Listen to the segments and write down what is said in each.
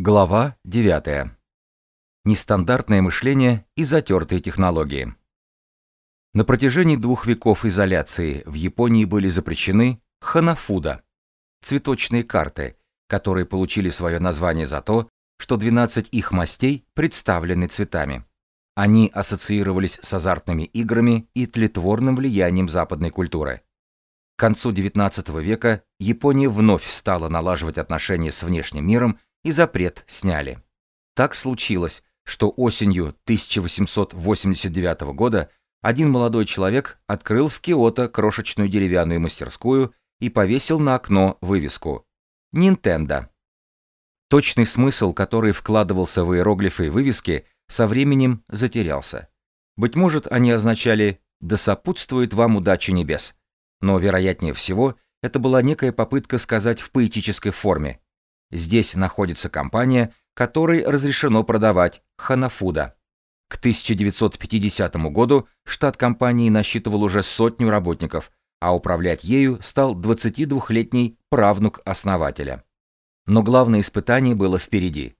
Глава 9. Нестандартное мышление и затертые технологии. На протяжении двух веков изоляции в Японии были запрещены ханафуда – цветочные карты, которые получили свое название за то, что 12 их мастей представлены цветами. Они ассоциировались с азартными играми и тлетворным влиянием западной культуры. К концу XIX века Япония вновь стала налаживать отношения с внешним миром и запрет сняли. Так случилось, что осенью 1889 года один молодой человек открыл в Киото крошечную деревянную мастерскую и повесил на окно вывеску «Нинтендо». Точный смысл, который вкладывался в иероглифы и вывески, со временем затерялся. Быть может, они означали «Да сопутствует вам удача небес», но, вероятнее всего, это была некая попытка сказать в поэтической форме Здесь находится компания, которой разрешено продавать ханафуда. К 1950 году штат компании насчитывал уже сотню работников, а управлять ею стал 22-летний правнук основателя. Но главное испытание было впереди.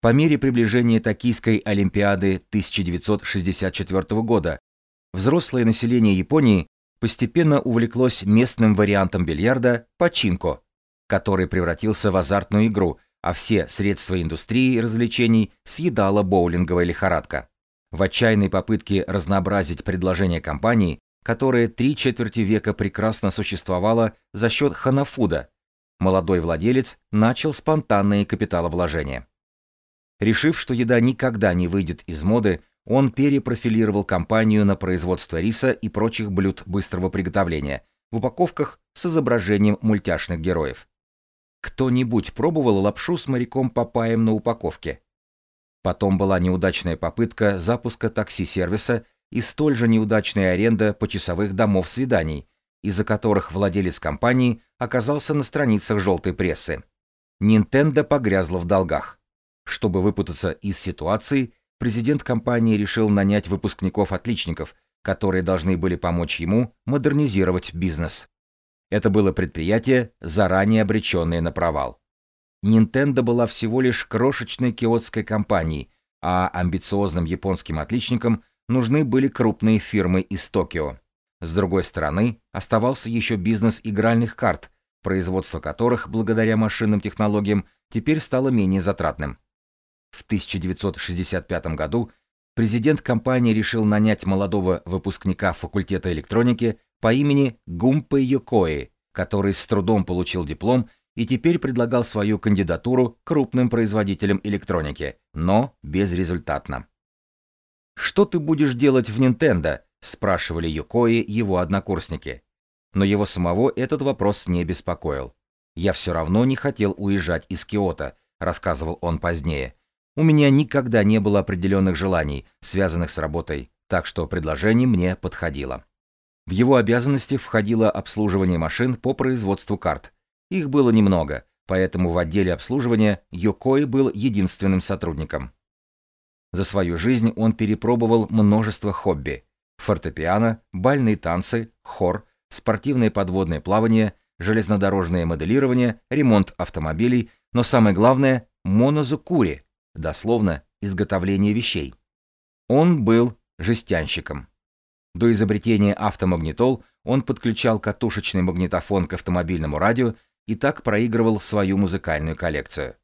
По мере приближения Токийской Олимпиады 1964 года взрослое население Японии постепенно увлеклось местным вариантом бильярда пачинко, который превратился в азартную игру, а все средства индустрии и развлечений съедала боулинговая лихорадка. В отчаянной попытке разнообразить предложение компании, которая три четверти века прекрасно существовала за счет ханафуда, молодой владелец начал спонтанные капиталовложения. Решив, что еда никогда не выйдет из моды, он перепрофилировал компанию на производство риса и прочих блюд быстрого приготовления в упаковках с изображением мультяшных героев. Кто-нибудь пробовал лапшу с моряком Папаем на упаковке? Потом была неудачная попытка запуска такси-сервиса и столь же неудачная аренда почасовых домов свиданий, из-за которых владелец компании оказался на страницах желтой прессы. Nintendo погрязла в долгах. Чтобы выпутаться из ситуации, президент компании решил нанять выпускников-отличников, которые должны были помочь ему модернизировать бизнес. Это было предприятие, заранее обреченное на провал. Nintendo была всего лишь крошечной киотской компанией, а амбициозным японским отличникам нужны были крупные фирмы из Токио. С другой стороны, оставался еще бизнес игральных карт, производство которых, благодаря машинным технологиям, теперь стало менее затратным. В 1965 году президент компании решил нанять молодого выпускника факультета электроники по имени Гумпе Йокои, который с трудом получил диплом и теперь предлагал свою кандидатуру крупным производителям электроники, но безрезультатно. «Что ты будешь делать в Nintendo?» – спрашивали Йокои его однокурсники. Но его самого этот вопрос не беспокоил. «Я все равно не хотел уезжать из Киота», – рассказывал он позднее. «У меня никогда не было определенных желаний, связанных с работой, так что предложение мне подходило». В его обязанности входило обслуживание машин по производству карт. Их было немного, поэтому в отделе обслуживания Йокой был единственным сотрудником. За свою жизнь он перепробовал множество хобби. Фортепиано, бальные танцы, хор, спортивное подводное плавание, железнодорожное моделирование, ремонт автомобилей, но самое главное – монозукури, дословно изготовление вещей. Он был жестянщиком. До изобретения автомагнитол он подключал катушечный магнитофон к автомобильному радио и так проигрывал свою музыкальную коллекцию.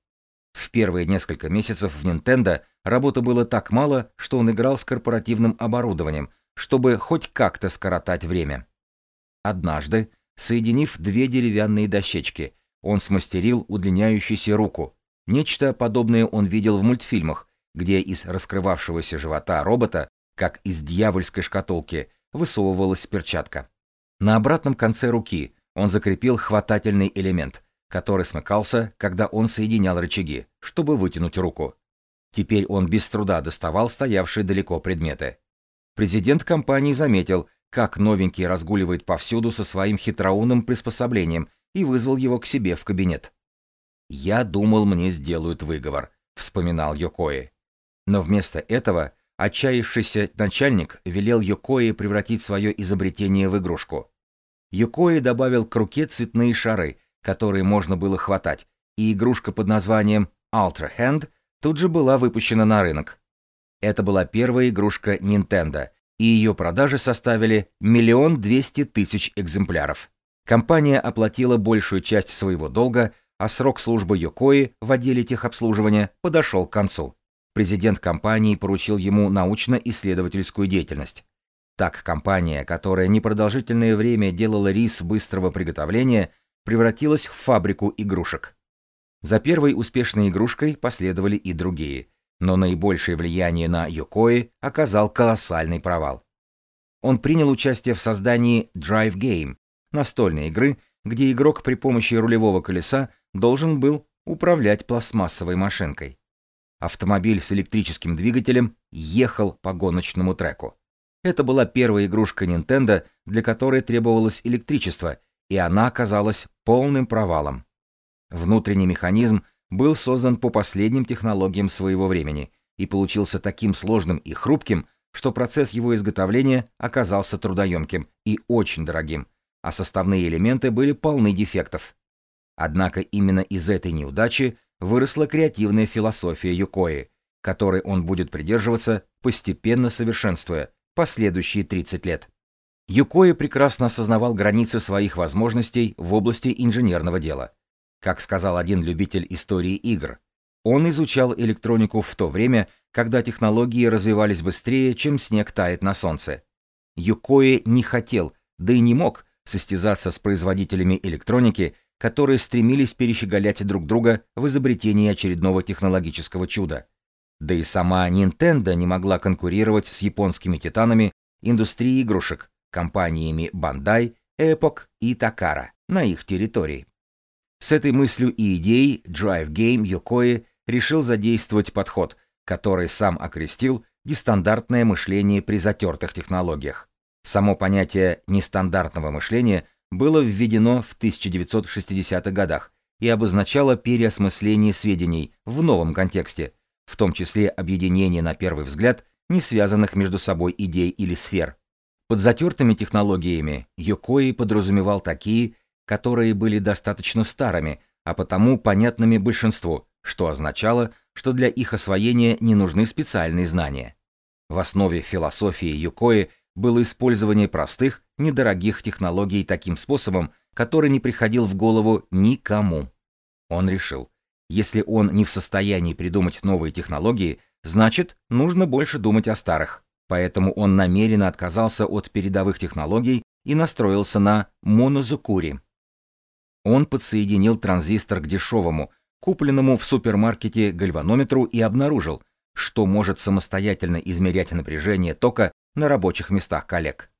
В первые несколько месяцев в Nintendo работы было так мало, что он играл с корпоративным оборудованием, чтобы хоть как-то скоротать время. Однажды, соединив две деревянные дощечки, он смастерил удлиняющуюся руку. Нечто подобное он видел в мультфильмах, где из раскрывавшегося живота робота как из дьявольской шкатулки, высовывалась перчатка. На обратном конце руки он закрепил хватательный элемент, который смыкался, когда он соединял рычаги, чтобы вытянуть руку. Теперь он без труда доставал стоявшие далеко предметы. Президент компании заметил, как новенький разгуливает повсюду со своим хитроумным приспособлением и вызвал его к себе в кабинет. «Я думал, мне сделают выговор», — вспоминал Йокои. Но вместо этого Отчаявшийся начальник велел Йокои превратить свое изобретение в игрушку. Йокои добавил к руке цветные шары, которые можно было хватать, и игрушка под названием Ultra Hand тут же была выпущена на рынок. Это была первая игрушка Nintendo, и ее продажи составили миллион двести тысяч экземпляров. Компания оплатила большую часть своего долга, а срок службы Йокои в отделе техобслуживания подошел к концу. Президент компании поручил ему научно-исследовательскую деятельность. Так компания, которая непродолжительное время делала рис быстрого приготовления, превратилась в фабрику игрушек. За первой успешной игрушкой последовали и другие, но наибольшее влияние на Йокои оказал колоссальный провал. Он принял участие в создании Drive Game, настольной игры, где игрок при помощи рулевого колеса должен был управлять пластмассовой машинкой. Автомобиль с электрическим двигателем ехал по гоночному треку. Это была первая игрушка Nintendo, для которой требовалось электричество, и она оказалась полным провалом. Внутренний механизм был создан по последним технологиям своего времени и получился таким сложным и хрупким, что процесс его изготовления оказался трудоемким и очень дорогим, а составные элементы были полны дефектов. Однако именно из этой неудачи выросла креативная философия Юкои, которой он будет придерживаться, постепенно совершенствуя, последующие 30 лет. Юкои прекрасно осознавал границы своих возможностей в области инженерного дела. Как сказал один любитель истории игр, он изучал электронику в то время, когда технологии развивались быстрее, чем снег тает на солнце. Юкои не хотел, да и не мог, состязаться с производителями электроники, которые стремились перещеголять друг друга в изобретении очередного технологического чуда. Да и сама Nintendo не могла конкурировать с японскими титанами индустрии игрушек, компаниями Bandai, Epoch и Takara на их территории. С этой мыслью и идеей Drive Game Yokoi решил задействовать подход, который сам окрестил нестандартное мышление при затертых технологиях. Само понятие нестандартного мышления было введено в 1960-х годах и обозначало переосмысление сведений в новом контексте, в том числе объединение на первый взгляд не связанных между собой идей или сфер. Под затертыми технологиями Йокои подразумевал такие, которые были достаточно старыми, а потому понятными большинству, что означало, что для их освоения не нужны специальные знания. В основе философии Юкои было использование простых, недорогих технологий таким способом, который не приходил в голову никому. Он решил, если он не в состоянии придумать новые технологии, значит, нужно больше думать о старых. Поэтому он намеренно отказался от передовых технологий и настроился на монозукури. Он подсоединил транзистор к дешевому, купленному в супермаркете гальванометру и обнаружил, что может самостоятельно измерять напряжение тока на рабочих местах коллег.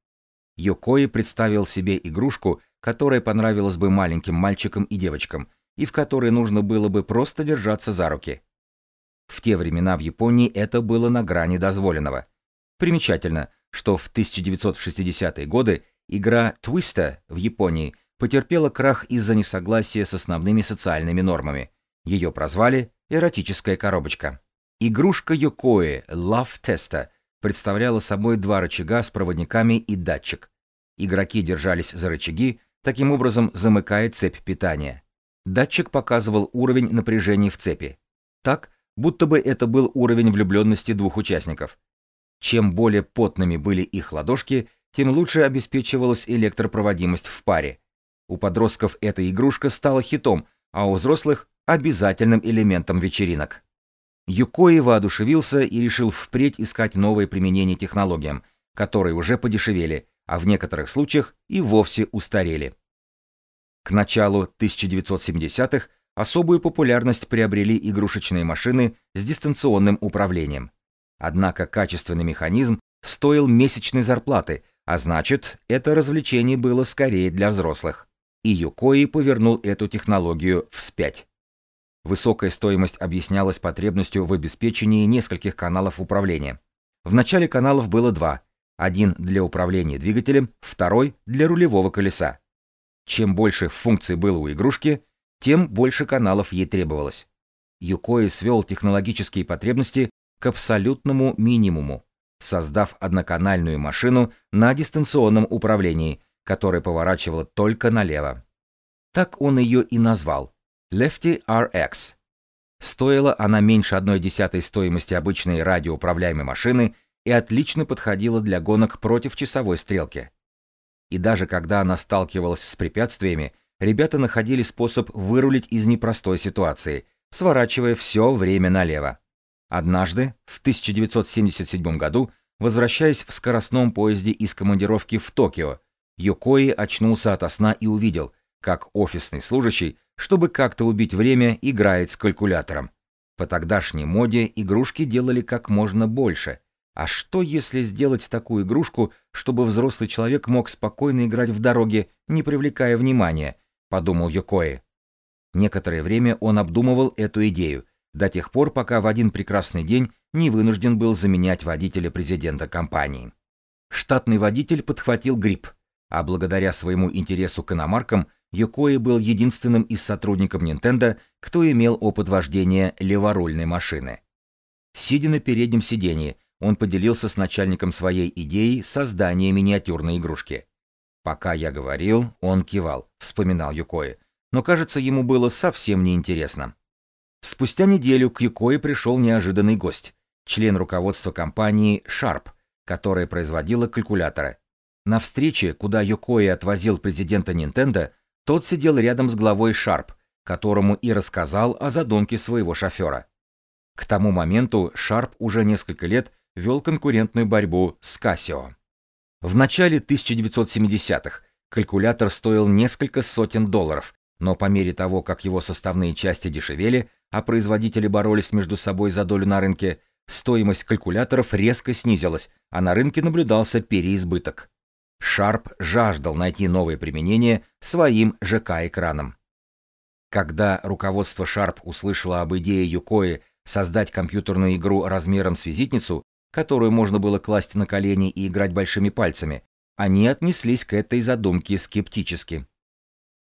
Йокои представил себе игрушку, которая понравилась бы маленьким мальчикам и девочкам, и в которой нужно было бы просто держаться за руки. В те времена в Японии это было на грани дозволенного. Примечательно, что в 1960-е годы игра Twister в Японии потерпела крах из-за несогласия с основными социальными нормами. Ее прозвали «эротическая коробочка». Игрушка Йокои Love Testa представляла собой два рычага с проводниками и датчик. Игроки держались за рычаги, таким образом замыкая цепь питания. Датчик показывал уровень напряжения в цепи. Так, будто бы это был уровень влюбленности двух участников. Чем более потными были их ладошки, тем лучше обеспечивалась электропроводимость в паре. У подростков эта игрушка стала хитом, а у взрослых – обязательным элементом вечеринок. Юкои воодушевился и решил впредь искать новые применения технологиям, которые уже подешевели, а в некоторых случаях и вовсе устарели. К началу 1970-х особую популярность приобрели игрушечные машины с дистанционным управлением. Однако качественный механизм стоил месячной зарплаты, а значит, это развлечение было скорее для взрослых. И Юкои повернул эту технологию вспять. Высокая стоимость объяснялась потребностью в обеспечении нескольких каналов управления. В начале каналов было два. Один для управления двигателем, второй для рулевого колеса. Чем больше функций было у игрушки, тем больше каналов ей требовалось. Юкои свел технологические потребности к абсолютному минимуму, создав одноканальную машину на дистанционном управлении, которая поворачивала только налево. Так он ее и назвал Lefty RX. Стоила она меньше одной десятой стоимости обычной радиоуправляемой машины и отлично подходила для гонок против часовой стрелки. И даже когда она сталкивалась с препятствиями, ребята находили способ вырулить из непростой ситуации, сворачивая все время налево. Однажды, в 1977 году, возвращаясь в скоростном поезде из командировки в Токио, Йокои очнулся ото сна и увидел, как офисный служащий, чтобы как-то убить время, играет с калькулятором. По тогдашней моде игрушки делали как можно больше. А что если сделать такую игрушку, чтобы взрослый человек мог спокойно играть в дороге, не привлекая внимания, подумал Йокои. Некоторое время он обдумывал эту идею, до тех пор, пока в один прекрасный день не вынужден был заменять водителя президента компании. Штатный водитель подхватил грипп, а благодаря своему интересу к иномаркам Йокои был единственным из сотрудников Nintendo, кто имел опыт вождения леворульной машины. Сидя на переднем сиденье, он поделился с начальником своей идеей создания миниатюрной игрушки. Пока я говорил, он кивал, вспоминал Юкои, но, кажется, ему было совсем неинтересно. Спустя неделю к Юкои пришел неожиданный гость, член руководства компании Sharp, которая производила калькуляторы. На встрече, куда Юкои отвозил президента Nintendo, тот сидел рядом с главой Sharp, которому и рассказал о задумке своего шофера. К тому моменту Sharp уже несколько лет вел конкурентную борьбу с Casio. В начале 1970-х калькулятор стоил несколько сотен долларов, но по мере того, как его составные части дешевели, а производители боролись между собой за долю на рынке, стоимость калькуляторов резко снизилась, а на рынке наблюдался переизбыток. Шарп жаждал найти новое применение своим ЖК-экранам. Когда руководство Sharp услышало об идее Юкои создать компьютерную игру размером с визитницу, которую можно было класть на колени и играть большими пальцами, они отнеслись к этой задумке скептически.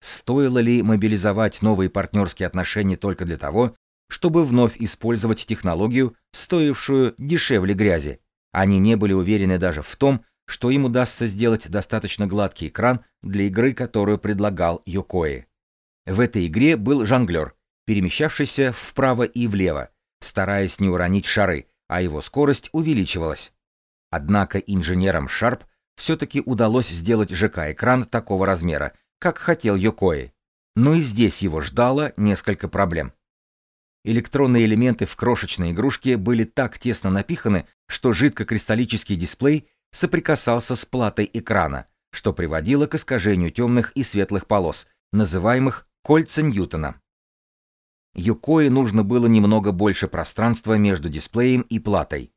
Стоило ли мобилизовать новые партнерские отношения только для того, чтобы вновь использовать технологию, стоившую дешевле грязи? Они не были уверены даже в том, что им удастся сделать достаточно гладкий экран для игры, которую предлагал Йокои. В этой игре был жонглер, перемещавшийся вправо и влево, стараясь не уронить шары, а его скорость увеличивалась. Однако инженерам Sharp все-таки удалось сделать ЖК-экран такого размера, как хотел Йокои. Но и здесь его ждало несколько проблем. Электронные элементы в крошечной игрушке были так тесно напиханы, что жидкокристаллический дисплей соприкасался с платой экрана, что приводило к искажению темных и светлых полос, называемых кольца Ньютона. Юкои нужно было немного больше пространства между дисплеем и платой.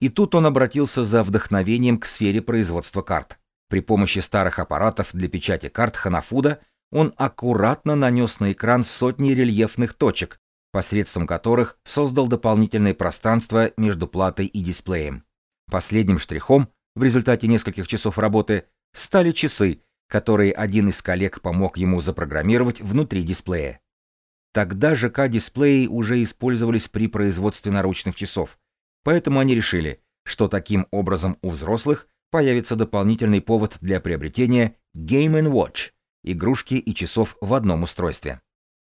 И тут он обратился за вдохновением к сфере производства карт. При помощи старых аппаратов для печати карт Ханафуда он аккуратно нанес на экран сотни рельефных точек, посредством которых создал дополнительное пространство между платой и дисплеем. Последним штрихом, в результате нескольких часов работы, стали часы, которые один из коллег помог ему запрограммировать внутри дисплея. Тогда ЖК-дисплеи уже использовались при производстве наручных часов, поэтому они решили, что таким образом у взрослых появится дополнительный повод для приобретения Game Watch – игрушки и часов в одном устройстве.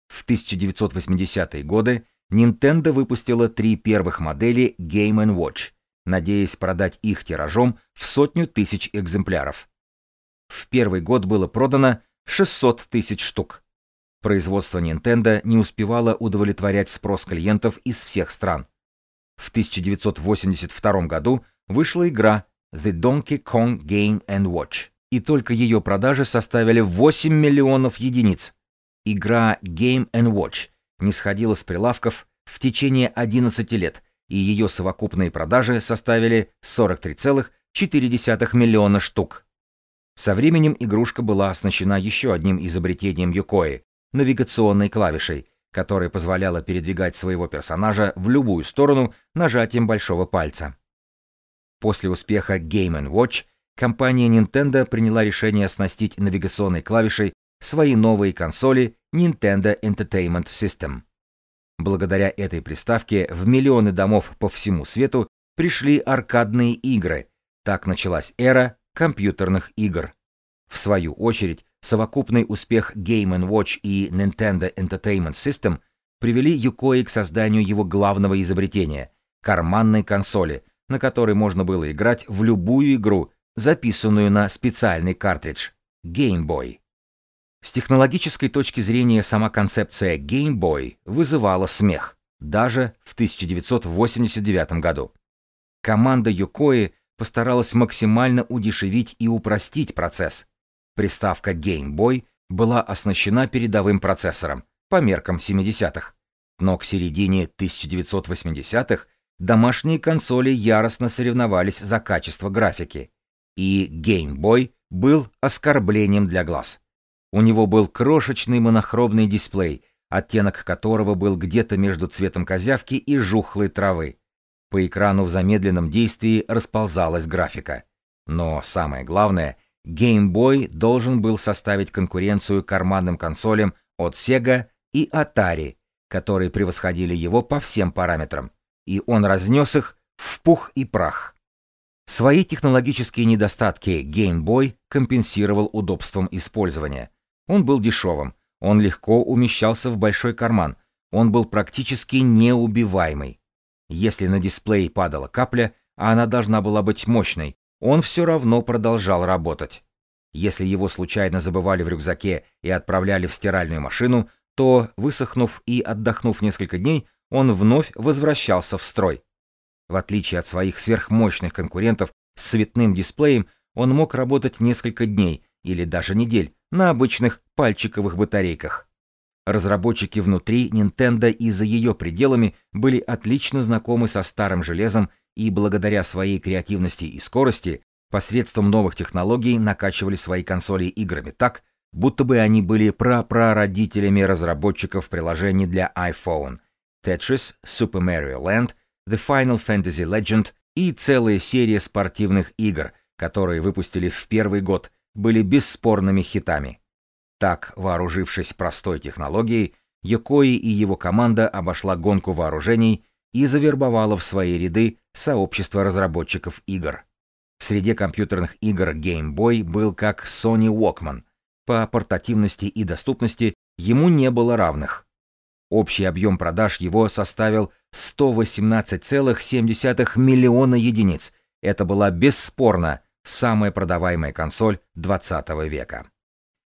В 1980-е годы Nintendo выпустила три первых модели Game Watch, надеясь продать их тиражом в сотню тысяч экземпляров. В первый год было продано 600 тысяч штук. Производство Nintendo не успевало удовлетворять спрос клиентов из всех стран. В 1982 году вышла игра The Donkey Kong Game Watch, и только ее продажи составили 8 миллионов единиц. Игра Game Watch не сходила с прилавков в течение 11 лет, и ее совокупные продажи составили 43,4 миллиона штук. Со временем игрушка была оснащена еще одним изобретением Юкои навигационной клавишей, которая позволяла передвигать своего персонажа в любую сторону нажатием большого пальца. После успеха Game Watch компания Nintendo приняла решение оснастить навигационной клавишей свои новые консоли Nintendo Entertainment System. Благодаря этой приставке в миллионы домов по всему свету пришли аркадные игры. Так началась эра компьютерных игр. В свою очередь, совокупный успех Game Watch и Nintendo Entertainment System привели Юкои к созданию его главного изобретения — карманной консоли, на которой можно было играть в любую игру, записанную на специальный картридж — Game Boy. С технологической точки зрения сама концепция Game Boy вызывала смех, даже в 1989 году. Команда Юкои постаралась максимально удешевить и упростить процесс. Приставка Game Boy была оснащена передовым процессором по меркам 70-х, но к середине 1980-х домашние консоли яростно соревновались за качество графики, и Game Boy был оскорблением для глаз. У него был крошечный монохромный дисплей, оттенок которого был где-то между цветом козявки и жухлой травы. По экрану в замедленном действии расползалась графика. Но самое главное, Game Boy должен был составить конкуренцию карманным консолям от Sega и Atari, которые превосходили его по всем параметрам, и он разнес их в пух и прах. Свои технологические недостатки Game Boy компенсировал удобством использования. Он был дешевым, он легко умещался в большой карман, он был практически неубиваемый. Если на дисплей падала капля, а она должна была быть мощной, он все равно продолжал работать. Если его случайно забывали в рюкзаке и отправляли в стиральную машину, то, высохнув и отдохнув несколько дней, он вновь возвращался в строй. В отличие от своих сверхмощных конкурентов с цветным дисплеем, он мог работать несколько дней или даже недель на обычных пальчиковых батарейках. Разработчики внутри Nintendo и за ее пределами были отлично знакомы со старым железом и благодаря своей креативности и скорости посредством новых технологий накачивали свои консоли играми так, будто бы они были прапрародителями разработчиков приложений для iPhone Tetris, Super Mario Land, The Final Fantasy Legend и целая серия спортивных игр, которые выпустили в первый год, были бесспорными хитами. Так, вооружившись простой технологией, Якои и его команда обошла гонку вооружений и завербовала в свои ряды сообщество разработчиков игр. В среде компьютерных игр Game Boy был как Sony Walkman. По портативности и доступности ему не было равных. Общий объем продаж его составил 118,7 миллиона единиц. Это была бесспорно самая продаваемая консоль 20 века.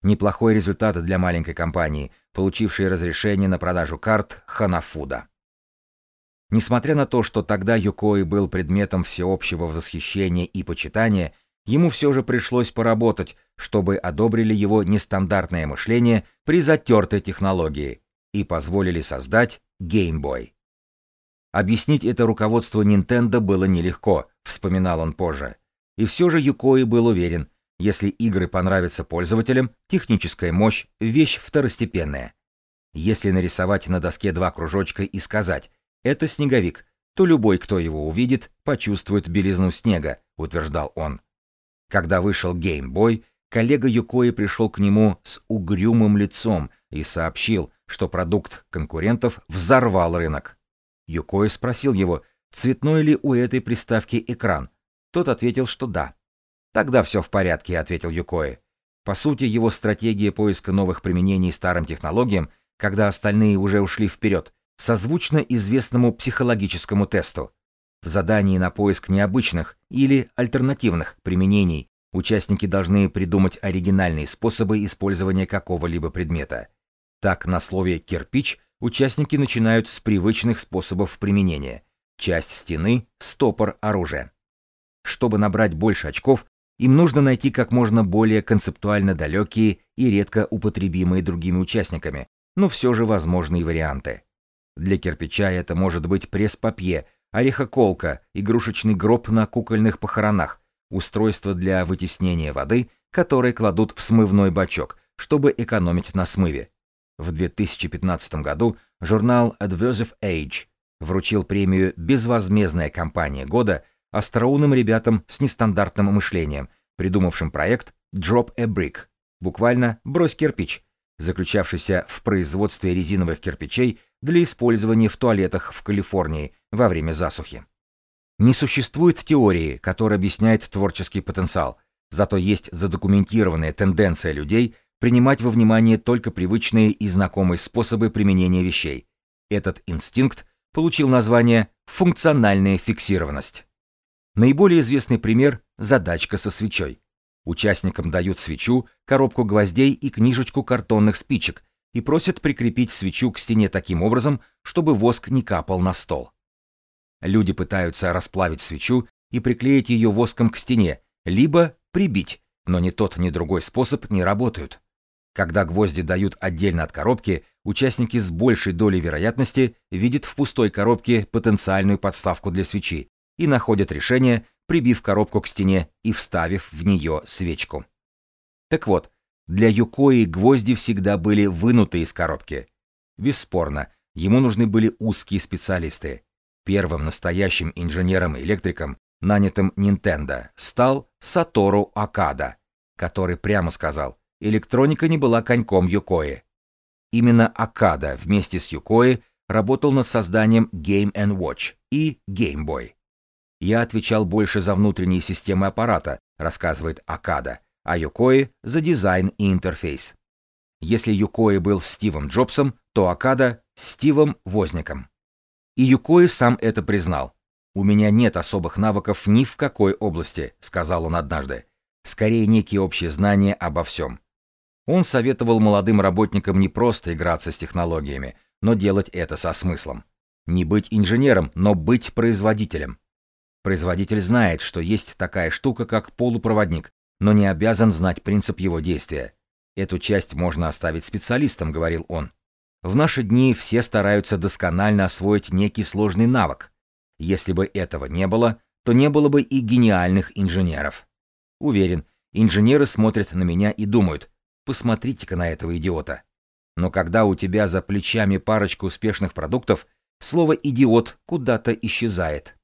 Неплохой результат для маленькой компании, получившей разрешение на продажу карт Ханафуда. Несмотря на то, что тогда Юкои был предметом всеобщего восхищения и почитания, ему все же пришлось поработать, чтобы одобрили его нестандартное мышление при затертой технологии и позволили создать Game Boy. Объяснить это руководству Nintendo было нелегко, вспоминал он позже. И все же Юкои был уверен, если игры понравятся пользователям, техническая мощь – вещь второстепенная. Если нарисовать на доске два кружочка и сказать «это снеговик», то любой, кто его увидит, почувствует белизну снега, утверждал он. Когда вышел Game Boy, коллега Юкои пришел к нему с угрюмым лицом и сообщил, что продукт конкурентов взорвал рынок. Юкои спросил его, цветной ли у этой приставки экран. Тот ответил, что да. «Тогда все в порядке», — ответил Юкои. По сути, его стратегия поиска новых применений старым технологиям, когда остальные уже ушли вперед, созвучна известному психологическому тесту. В задании на поиск необычных или альтернативных применений участники должны придумать оригинальные способы использования какого-либо предмета. Так, на слове «кирпич» участники начинают с привычных способов применения. Часть стены, стопор, оружия. Чтобы набрать больше очков, им нужно найти как можно более концептуально далекие и редко употребимые другими участниками, но все же возможные варианты. Для кирпича это может быть пресс-папье, орехоколка, игрушечный гроб на кукольных похоронах, устройство для вытеснения воды, которое кладут в смывной бачок, чтобы экономить на смыве. В 2015 году журнал Adversive Age вручил премию «Безвозмездная компания года» остроумным ребятам с нестандартным мышлением, придумавшим проект Drop a Brick, буквально «брось кирпич», заключавшийся в производстве резиновых кирпичей для использования в туалетах в Калифорнии во время засухи. Не существует теории, которая объясняет творческий потенциал, зато есть задокументированная тенденция людей принимать во внимание только привычные и знакомые способы применения вещей. Этот инстинкт получил название функциональная фиксированность. Наиболее известный пример – задачка со свечой. Участникам дают свечу, коробку гвоздей и книжечку картонных спичек и просят прикрепить свечу к стене таким образом, чтобы воск не капал на стол. Люди пытаются расплавить свечу и приклеить ее воском к стене, либо прибить, но ни тот, ни другой способ не работают. Когда гвозди дают отдельно от коробки, участники с большей долей вероятности видят в пустой коробке потенциальную подставку для свечи и находят решение, прибив коробку к стене и вставив в нее свечку. Так вот, для Юкои гвозди всегда были вынуты из коробки. Бесспорно, ему нужны были узкие специалисты. Первым настоящим инженером-электриком, нанятым Nintendo, стал Сатору Акада, который прямо сказал, электроника не была коньком Юкои. Именно Акада вместе с Юкои работал над созданием Game Watch и Game Boy. Я отвечал больше за внутренние системы аппарата, рассказывает Акада, а Юкои за дизайн и интерфейс. Если Юкои был Стивом Джобсом, то Акада — Стивом Возником. И Юкои сам это признал. «У меня нет особых навыков ни в какой области», — сказал он однажды. «Скорее некие общие знания обо всем». Он советовал молодым работникам не просто играться с технологиями, но делать это со смыслом. Не быть инженером, но быть производителем. Производитель знает, что есть такая штука, как полупроводник, но не обязан знать принцип его действия. Эту часть можно оставить специалистам, говорил он. В наши дни все стараются досконально освоить некий сложный навык. Если бы этого не было, то не было бы и гениальных инженеров. Уверен, инженеры смотрят на меня и думают, посмотрите-ка на этого идиота. Но когда у тебя за плечами парочка успешных продуктов, слово «идиот» куда-то исчезает.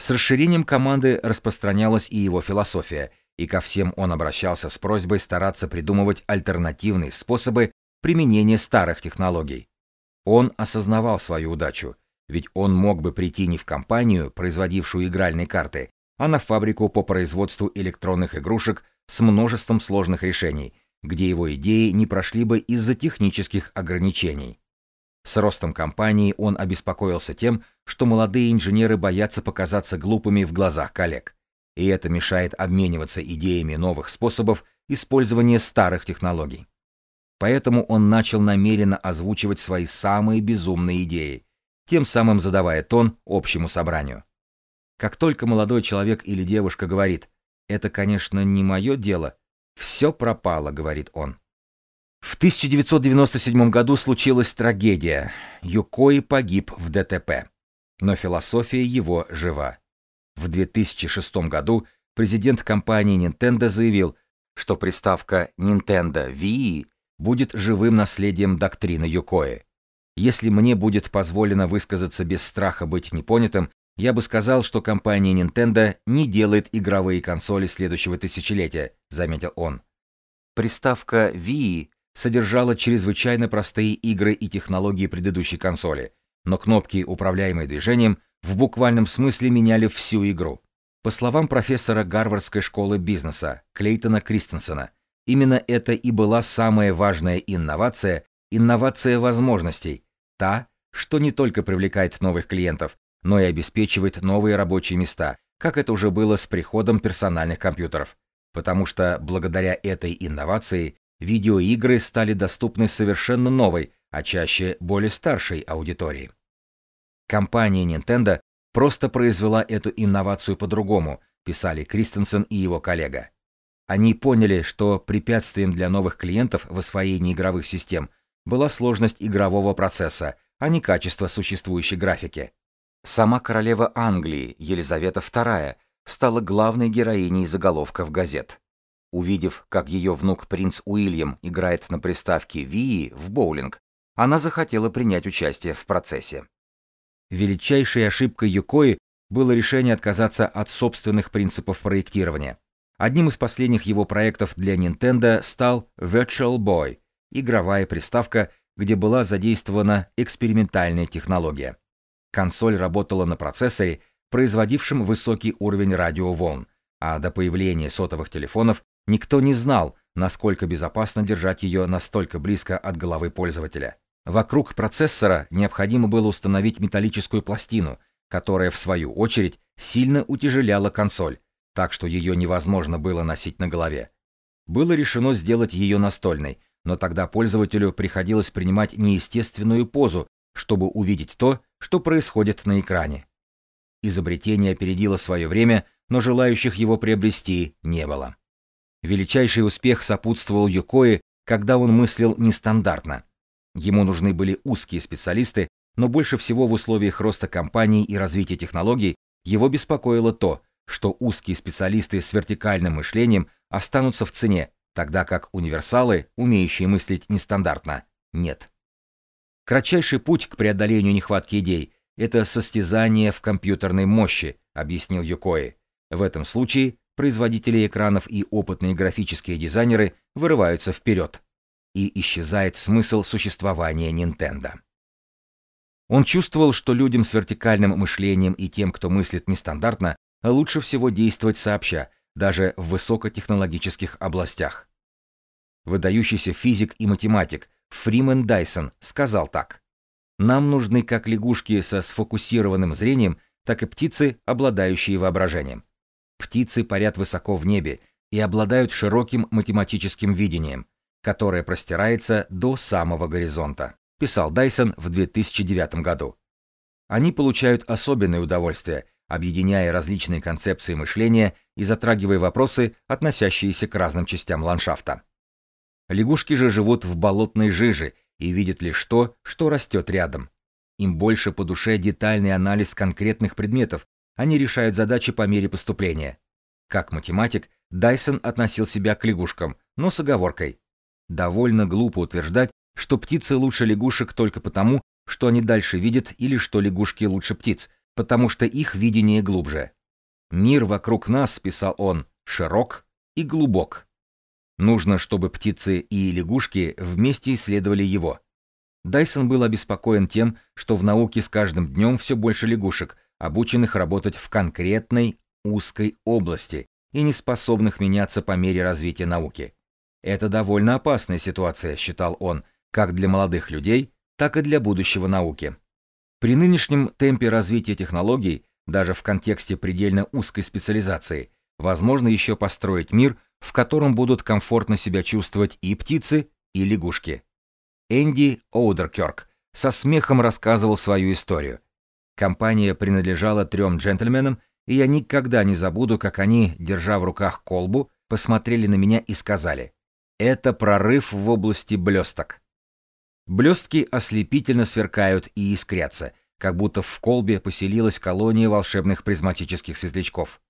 С расширением команды распространялась и его философия, и ко всем он обращался с просьбой стараться придумывать альтернативные способы применения старых технологий. Он осознавал свою удачу, ведь он мог бы прийти не в компанию, производившую игральные карты, а на фабрику по производству электронных игрушек с множеством сложных решений, где его идеи не прошли бы из-за технических ограничений. С ростом компании он обеспокоился тем, что молодые инженеры боятся показаться глупыми в глазах коллег. И это мешает обмениваться идеями новых способов использования старых технологий. Поэтому он начал намеренно озвучивать свои самые безумные идеи, тем самым задавая тон общему собранию. Как только молодой человек или девушка говорит «это, конечно, не мое дело», «все пропало», — говорит он. В 1997 году случилась трагедия. Юкои погиб в ДТП. Но философия его жива. В 2006 году президент компании Nintendo заявил, что приставка Nintendo Wii будет живым наследием доктрины Юкои. Если мне будет позволено высказаться без страха быть непонятым, я бы сказал, что компания Nintendo не делает игровые консоли следующего тысячелетия, заметил он. Приставка Wii содержала чрезвычайно простые игры и технологии предыдущей консоли, но кнопки, управляемые движением, в буквальном смысле меняли всю игру. По словам профессора Гарвардской школы бизнеса Клейтона Кристенсена, именно это и была самая важная инновация, инновация возможностей, та, что не только привлекает новых клиентов, но и обеспечивает новые рабочие места, как это уже было с приходом персональных компьютеров. Потому что благодаря этой инновации видеоигры стали доступны совершенно новой, а чаще более старшей аудитории. Компания Nintendo просто произвела эту инновацию по-другому, писали Кристенсен и его коллега. Они поняли, что препятствием для новых клиентов в освоении игровых систем была сложность игрового процесса, а не качество существующей графики. Сама королева Англии, Елизавета II, стала главной героиней заголовков газет. Увидев, как ее внук принц Уильям играет на приставке Wii в боулинг, она захотела принять участие в процессе. Величайшей ошибкой Юкои было решение отказаться от собственных принципов проектирования. Одним из последних его проектов для Nintendo стал Virtual Boy, игровая приставка, где была задействована экспериментальная технология. Консоль работала на процессоре, производившем высокий уровень радиоволн, а до появления сотовых телефонов Никто не знал, насколько безопасно держать ее настолько близко от головы пользователя. Вокруг процессора необходимо было установить металлическую пластину, которая, в свою очередь, сильно утяжеляла консоль, так что ее невозможно было носить на голове. Было решено сделать ее настольной, но тогда пользователю приходилось принимать неестественную позу, чтобы увидеть то, что происходит на экране. Изобретение опередило свое время, но желающих его приобрести не было. Величайший успех сопутствовал Юкое, когда он мыслил нестандартно. Ему нужны были узкие специалисты, но больше всего в условиях роста компаний и развития технологий его беспокоило то, что узкие специалисты с вертикальным мышлением останутся в цене, тогда как универсалы, умеющие мыслить нестандартно, нет. Кратчайший путь к преодолению нехватки идей – это состязание в компьютерной мощи, объяснил Юкои. В этом случае производители экранов и опытные графические дизайнеры вырываются вперед. И исчезает смысл существования Nintendo. Он чувствовал, что людям с вертикальным мышлением и тем, кто мыслит нестандартно, лучше всего действовать сообща, даже в высокотехнологических областях. Выдающийся физик и математик Фримен Дайсон сказал так. «Нам нужны как лягушки со сфокусированным зрением, так и птицы, обладающие воображением. Птицы парят высоко в небе и обладают широким математическим видением, которое простирается до самого горизонта», писал Дайсон в 2009 году. Они получают особенное удовольствие, объединяя различные концепции мышления и затрагивая вопросы, относящиеся к разным частям ландшафта. Лягушки же живут в болотной жиже и видят лишь то, что растет рядом. Им больше по душе детальный анализ конкретных предметов, они решают задачи по мере поступления. Как математик, Дайсон относил себя к лягушкам, но с оговоркой. Довольно глупо утверждать, что птицы лучше лягушек только потому, что они дальше видят или что лягушки лучше птиц, потому что их видение глубже. Мир вокруг нас, писал он, широк и глубок. Нужно, чтобы птицы и лягушки вместе исследовали его. Дайсон был обеспокоен тем, что в науке с каждым днем все больше лягушек, обученных работать в конкретной узкой области и не способных меняться по мере развития науки. Это довольно опасная ситуация, считал он, как для молодых людей, так и для будущего науки. При нынешнем темпе развития технологий, даже в контексте предельно узкой специализации, возможно еще построить мир, в котором будут комфортно себя чувствовать и птицы, и лягушки. Энди Оудеркерк со смехом рассказывал свою историю. Компания принадлежала трем джентльменам, и я никогда не забуду, как они, держа в руках колбу, посмотрели на меня и сказали «Это прорыв в области блесток». Блестки ослепительно сверкают и искрятся, как будто в колбе поселилась колония волшебных призматических светлячков.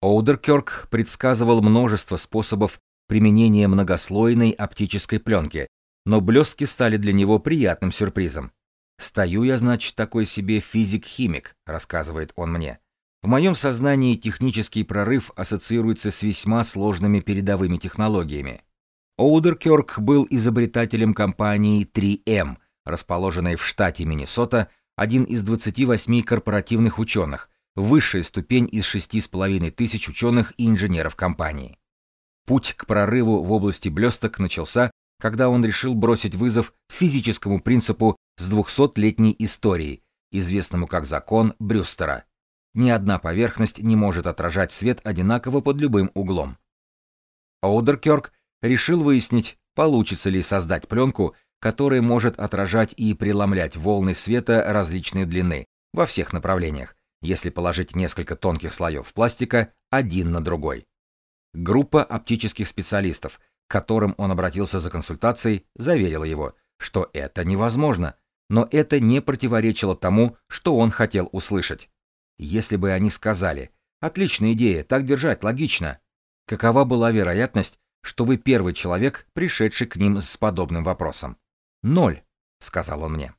Оудеркерк предсказывал множество способов применения многослойной оптической пленки, но блестки стали для него приятным сюрпризом. «Стою я, значит, такой себе физик-химик», — рассказывает он мне. В моем сознании технический прорыв ассоциируется с весьма сложными передовыми технологиями. Оудеркерк был изобретателем компании 3M, расположенной в штате Миннесота, один из 28 корпоративных ученых, высшая ступень из 6,5 тысяч ученых и инженеров компании. Путь к прорыву в области блесток начался, когда он решил бросить вызов физическому принципу с 200-летней историей, известному как закон Брюстера. Ни одна поверхность не может отражать свет одинаково под любым углом. Оудеркерк решил выяснить, получится ли создать пленку, которая может отражать и преломлять волны света различной длины во всех направлениях, если положить несколько тонких слоев пластика один на другой. Группа оптических специалистов, к которым он обратился за консультацией, заверила его, что это невозможно, но это не противоречило тому, что он хотел услышать. Если бы они сказали «Отличная идея, так держать, логично», какова была вероятность, что вы первый человек, пришедший к ним с подобным вопросом? Ноль, сказал он мне.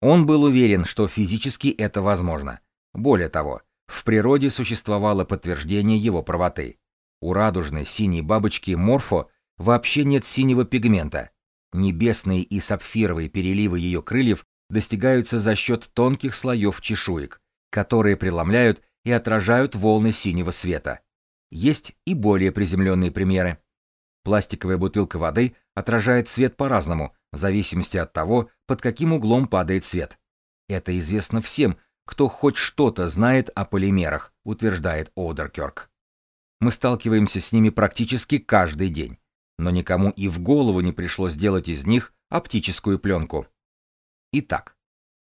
Он был уверен, что физически это возможно, более того, в природе существовало подтверждение его правоты. У радужной синей бабочки Морфо вообще нет синего пигмента. Небесные и сапфировые переливы ее крыльев достигаются за счет тонких слоев чешуек, которые преломляют и отражают волны синего света. Есть и более приземленные примеры. Пластиковая бутылка воды отражает свет по-разному, в зависимости от того, под каким углом падает свет. Это известно всем, кто хоть что-то знает о полимерах, утверждает Оудеркерк. Мы сталкиваемся с ними практически каждый день, но никому и в голову не пришло сделать из них оптическую пленку. Итак,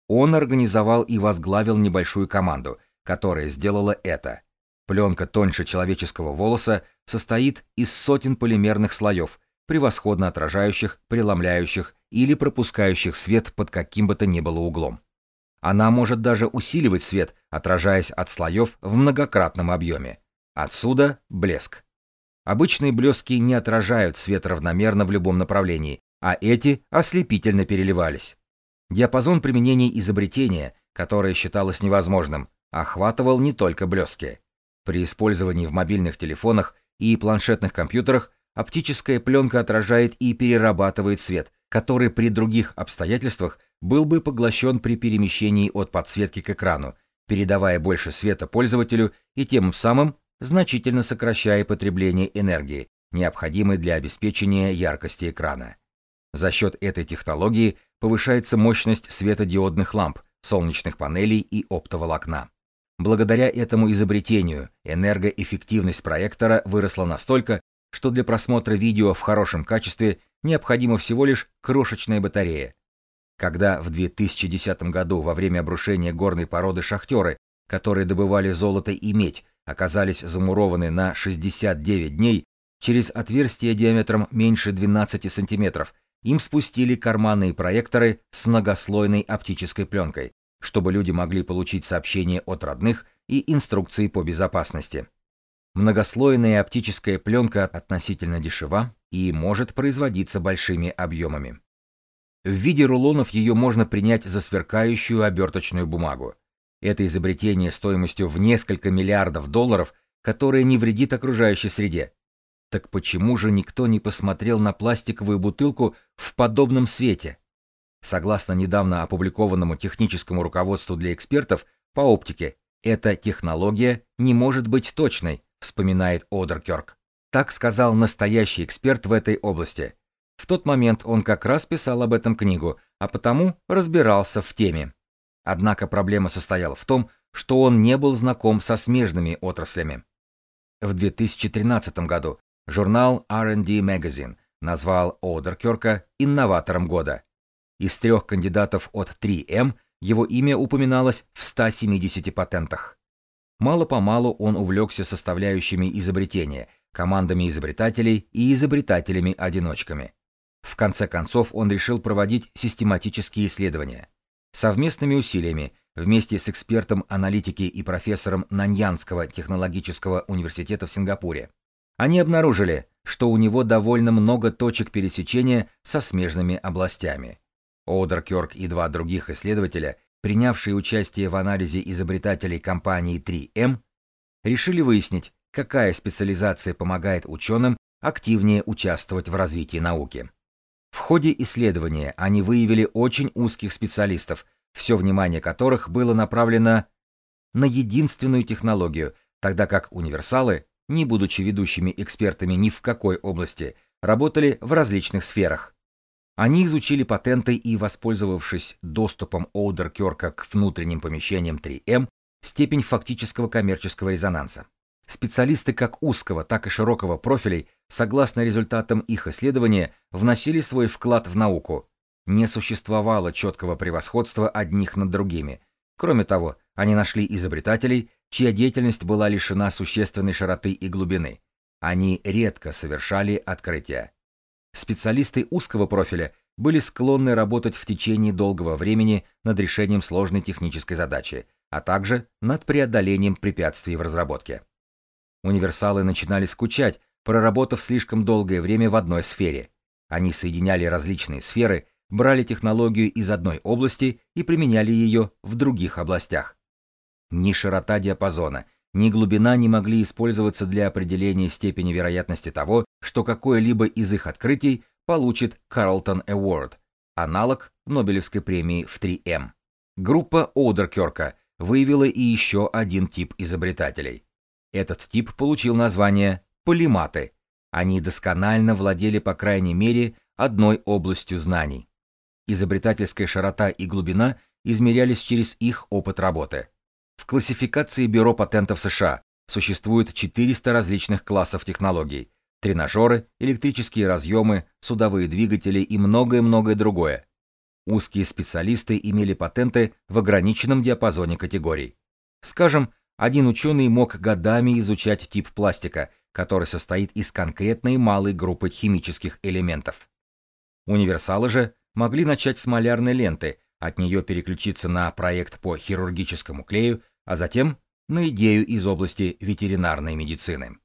он организовал и возглавил небольшую команду, которая сделала это. Пленка тоньше человеческого волоса состоит из сотен полимерных слоев, превосходно отражающих, преломляющих или пропускающих свет под каким бы то ни было углом. Она может даже усиливать свет, отражаясь от слоев в многократном объеме. Отсюда блеск. Обычные блески не отражают свет равномерно в любом направлении, а эти ослепительно переливались. Диапазон применений изобретения, которое считалось невозможным, охватывал не только блески. При использовании в мобильных телефонах и планшетных компьютерах оптическая пленка отражает и перерабатывает свет, который при других обстоятельствах был бы поглощен при перемещении от подсветки к экрану, передавая больше света пользователю и тем самым значительно сокращая потребление энергии, необходимой для обеспечения яркости экрана. За счет этой технологии повышается мощность светодиодных ламп, солнечных панелей и оптоволокна. Благодаря этому изобретению энергоэффективность проектора выросла настолько, что для просмотра видео в хорошем качестве необходима всего лишь крошечная батарея, когда в 2010 году во время обрушения горной породы шахтеры, которые добывали золото и медь, оказались замурованы на 69 дней, через отверстие диаметром меньше 12 сантиметров, им спустили карманные проекторы с многослойной оптической пленкой, чтобы люди могли получить сообщения от родных и инструкции по безопасности. Многослойная оптическая пленка относительно дешева и может производиться большими объемами. В виде рулонов ее можно принять за сверкающую оберточную бумагу. Это изобретение стоимостью в несколько миллиардов долларов, которое не вредит окружающей среде. Так почему же никто не посмотрел на пластиковую бутылку в подобном свете? Согласно недавно опубликованному техническому руководству для экспертов по оптике, эта технология не может быть точной, вспоминает Одеркерк. Так сказал настоящий эксперт в этой области. В тот момент он как раз писал об этом книгу, а потому разбирался в теме. Однако проблема состояла в том, что он не был знаком со смежными отраслями. В 2013 году журнал R&D Magazine назвал Одеркерка инноватором года. Из трех кандидатов от 3M его имя упоминалось в 170 патентах. Мало-помалу он увлекся составляющими изобретения, командами изобретателей и изобретателями-одиночками. В конце концов он решил проводить систематические исследования. Совместными усилиями, вместе с экспертом аналитики и профессором Наньянского технологического университета в Сингапуре, они обнаружили, что у него довольно много точек пересечения со смежными областями. Оудеркёрк и два других исследователя, принявшие участие в анализе изобретателей компании 3M, решили выяснить, какая специализация помогает ученым активнее участвовать в развитии науки. В ходе исследования они выявили очень узких специалистов, все внимание которых было направлено на единственную технологию, тогда как универсалы, не будучи ведущими экспертами ни в какой области, работали в различных сферах. Они изучили патенты и, воспользовавшись доступом Оудеркерка к внутренним помещениям 3М, степень фактического коммерческого резонанса. Специалисты как узкого, так и широкого профилей, согласно результатам их исследования, вносили свой вклад в науку. Не существовало четкого превосходства одних над другими. Кроме того, они нашли изобретателей, чья деятельность была лишена существенной широты и глубины. Они редко совершали открытия. Специалисты узкого профиля были склонны работать в течение долгого времени над решением сложной технической задачи, а также над преодолением препятствий в разработке. Универсалы начинали скучать, проработав слишком долгое время в одной сфере. Они соединяли различные сферы, брали технологию из одной области и применяли ее в других областях. Ни широта диапазона, ни глубина не могли использоваться для определения степени вероятности того, что какое-либо из их открытий получит Carlton Award, аналог Нобелевской премии в 3М. Группа Оудеркерка выявила и еще один тип изобретателей. Этот тип получил название полиматы. Они досконально владели по крайней мере одной областью знаний. Изобретательская широта и глубина измерялись через их опыт работы. В классификации Бюро патентов США существует 400 различных классов технологий, тренажеры, электрические разъемы, судовые двигатели и многое-многое другое. Узкие специалисты имели патенты в ограниченном диапазоне категорий. Скажем, один ученый мог годами изучать тип пластика, который состоит из конкретной малой группы химических элементов. Универсалы же могли начать с малярной ленты, от нее переключиться на проект по хирургическому клею, а затем на идею из области ветеринарной медицины.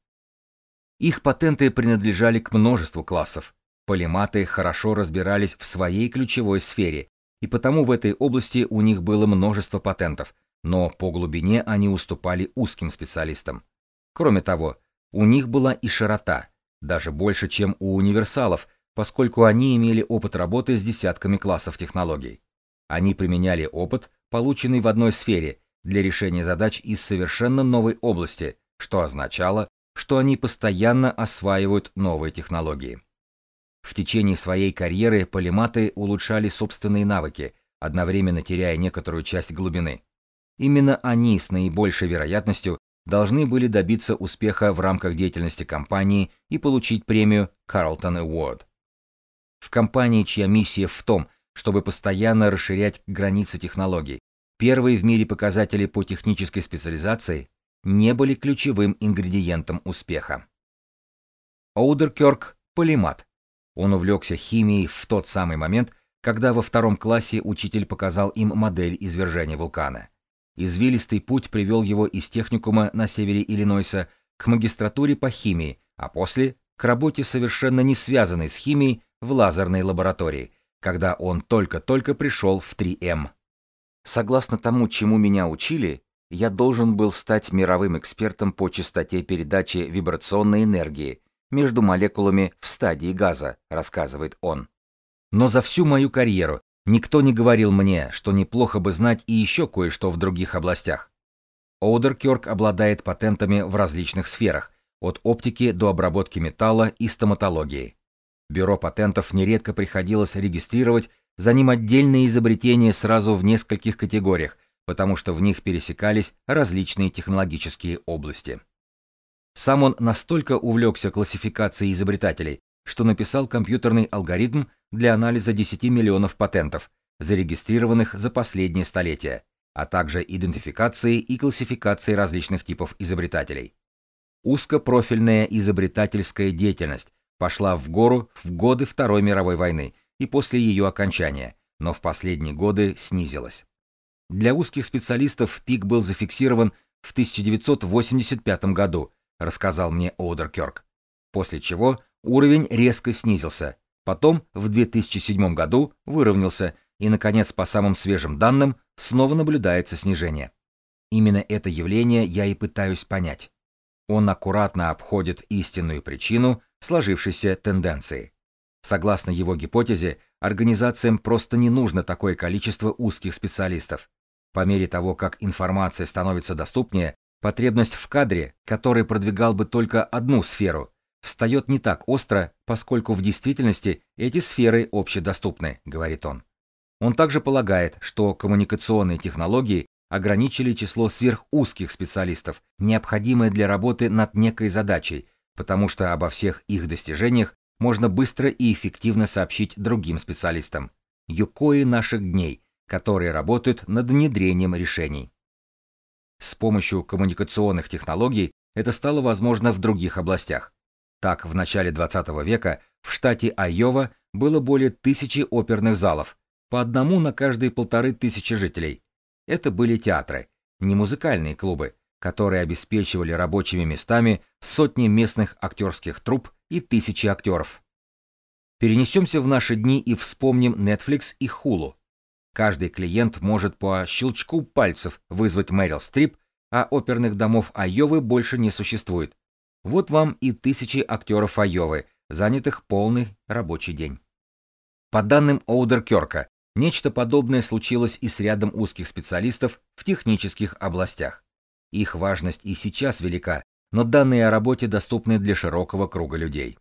Их патенты принадлежали к множеству классов. Полиматы хорошо разбирались в своей ключевой сфере, и потому в этой области у них было множество патентов, но по глубине они уступали узким специалистам. Кроме того, у них была и широта, даже больше, чем у универсалов, поскольку они имели опыт работы с десятками классов технологий. Они применяли опыт, полученный в одной сфере, для решения задач из совершенно новой области, что означало, что они постоянно осваивают новые технологии. В течение своей карьеры полиматы улучшали собственные навыки, одновременно теряя некоторую часть глубины. Именно они с наибольшей вероятностью должны были добиться успеха в рамках деятельности компании и получить премию Carlton Award. В компании, чья миссия в том, чтобы постоянно расширять границы технологий, первые в мире показатели по технической специализации не были ключевым ингредиентом успеха. Оудеркерк – полимат. Он увлекся химией в тот самый момент, когда во втором классе учитель показал им модель извержения вулкана. Извилистый путь привел его из техникума на севере Иллинойса к магистратуре по химии, а после – к работе, совершенно не связанной с химией, в лазерной лаборатории, когда он только-только пришел в 3М. Согласно тому, чему меня учили, я должен был стать мировым экспертом по частоте передачи вибрационной энергии между молекулами в стадии газа, рассказывает он. Но за всю мою карьеру Никто не говорил мне, что неплохо бы знать и еще кое-что в других областях. Оудеркерк обладает патентами в различных сферах, от оптики до обработки металла и стоматологии. Бюро патентов нередко приходилось регистрировать за ним отдельные изобретения сразу в нескольких категориях, потому что в них пересекались различные технологические области. Сам он настолько увлекся классификацией изобретателей, что написал компьютерный алгоритм для анализа 10 миллионов патентов, зарегистрированных за последнее столетие, а также идентификации и классификации различных типов изобретателей. Узкопрофильная изобретательская деятельность пошла в гору в годы Второй мировой войны и после ее окончания, но в последние годы снизилась. Для узких специалистов пик был зафиксирован в 1985 году, рассказал мне Оудеркерк, после чего уровень резко снизился, потом в 2007 году выровнялся и, наконец, по самым свежим данным, снова наблюдается снижение. Именно это явление я и пытаюсь понять. Он аккуратно обходит истинную причину сложившейся тенденции. Согласно его гипотезе, организациям просто не нужно такое количество узких специалистов. По мере того, как информация становится доступнее, потребность в кадре, который продвигал бы только одну сферу, встает не так остро, поскольку в действительности эти сферы общедоступны, говорит он. Он также полагает, что коммуникационные технологии ограничили число сверхузких специалистов, необходимое для работы над некой задачей, потому что обо всех их достижениях можно быстро и эффективно сообщить другим специалистам. Юкои наших дней, которые работают над внедрением решений. С помощью коммуникационных технологий это стало возможно в других областях. Так, в начале 20 века в штате Айова было более тысячи оперных залов, по одному на каждые полторы тысячи жителей. Это были театры, не музыкальные клубы, которые обеспечивали рабочими местами сотни местных актерских труп и тысячи актеров. Перенесемся в наши дни и вспомним Netflix и Hulu. Каждый клиент может по щелчку пальцев вызвать Мэрил Стрип, а оперных домов Айовы больше не существует. Вот вам и тысячи актеров Айовы, занятых полный рабочий день. По данным Оудеркерка, нечто подобное случилось и с рядом узких специалистов в технических областях. Их важность и сейчас велика, но данные о работе доступны для широкого круга людей.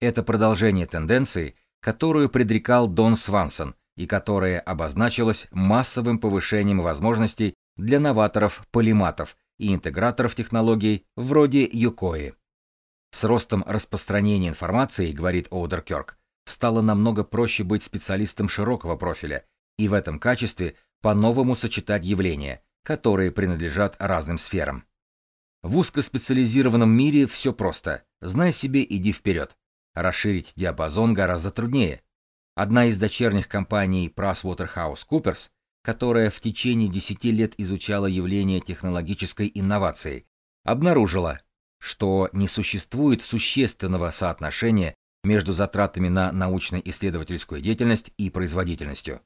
Это продолжение тенденции, которую предрекал Дон Свансон, и которое обозначилось массовым повышением возможностей для новаторов-полиматов и интеграторов технологий вроде Юкои. С ростом распространения информации, говорит Оудеркерк, стало намного проще быть специалистом широкого профиля и в этом качестве по-новому сочетать явления, которые принадлежат разным сферам. В узкоспециализированном мире все просто. Знай себе, иди вперед. Расширить диапазон гораздо труднее. Одна из дочерних компаний PricewaterhouseCoopers, которая в течение 10 лет изучала явление технологической инновации, обнаружила, что не существует существенного соотношения между затратами на научно-исследовательскую деятельность и производительностью.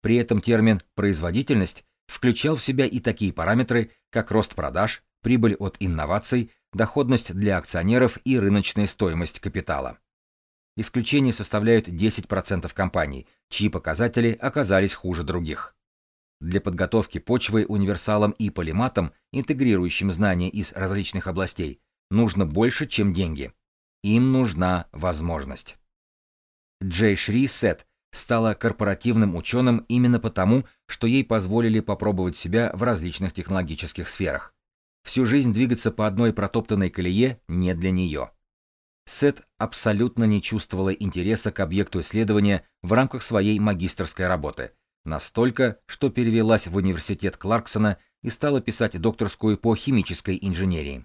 При этом термин «производительность» включал в себя и такие параметры, как рост продаж, прибыль от инноваций, доходность для акционеров и рыночная стоимость капитала. Исключение составляют 10% компаний, чьи показатели оказались хуже других. Для подготовки почвы универсалам и полиматам, интегрирующим знания из различных областей, нужно больше, чем деньги. Им нужна возможность. Джей Шри Сет стала корпоративным ученым именно потому, что ей позволили попробовать себя в различных технологических сферах. Всю жизнь двигаться по одной протоптанной колее не для нее. Сет абсолютно не чувствовала интереса к объекту исследования в рамках своей магистрской работы – Настолько, что перевелась в университет Кларксона и стала писать докторскую по химической инженерии.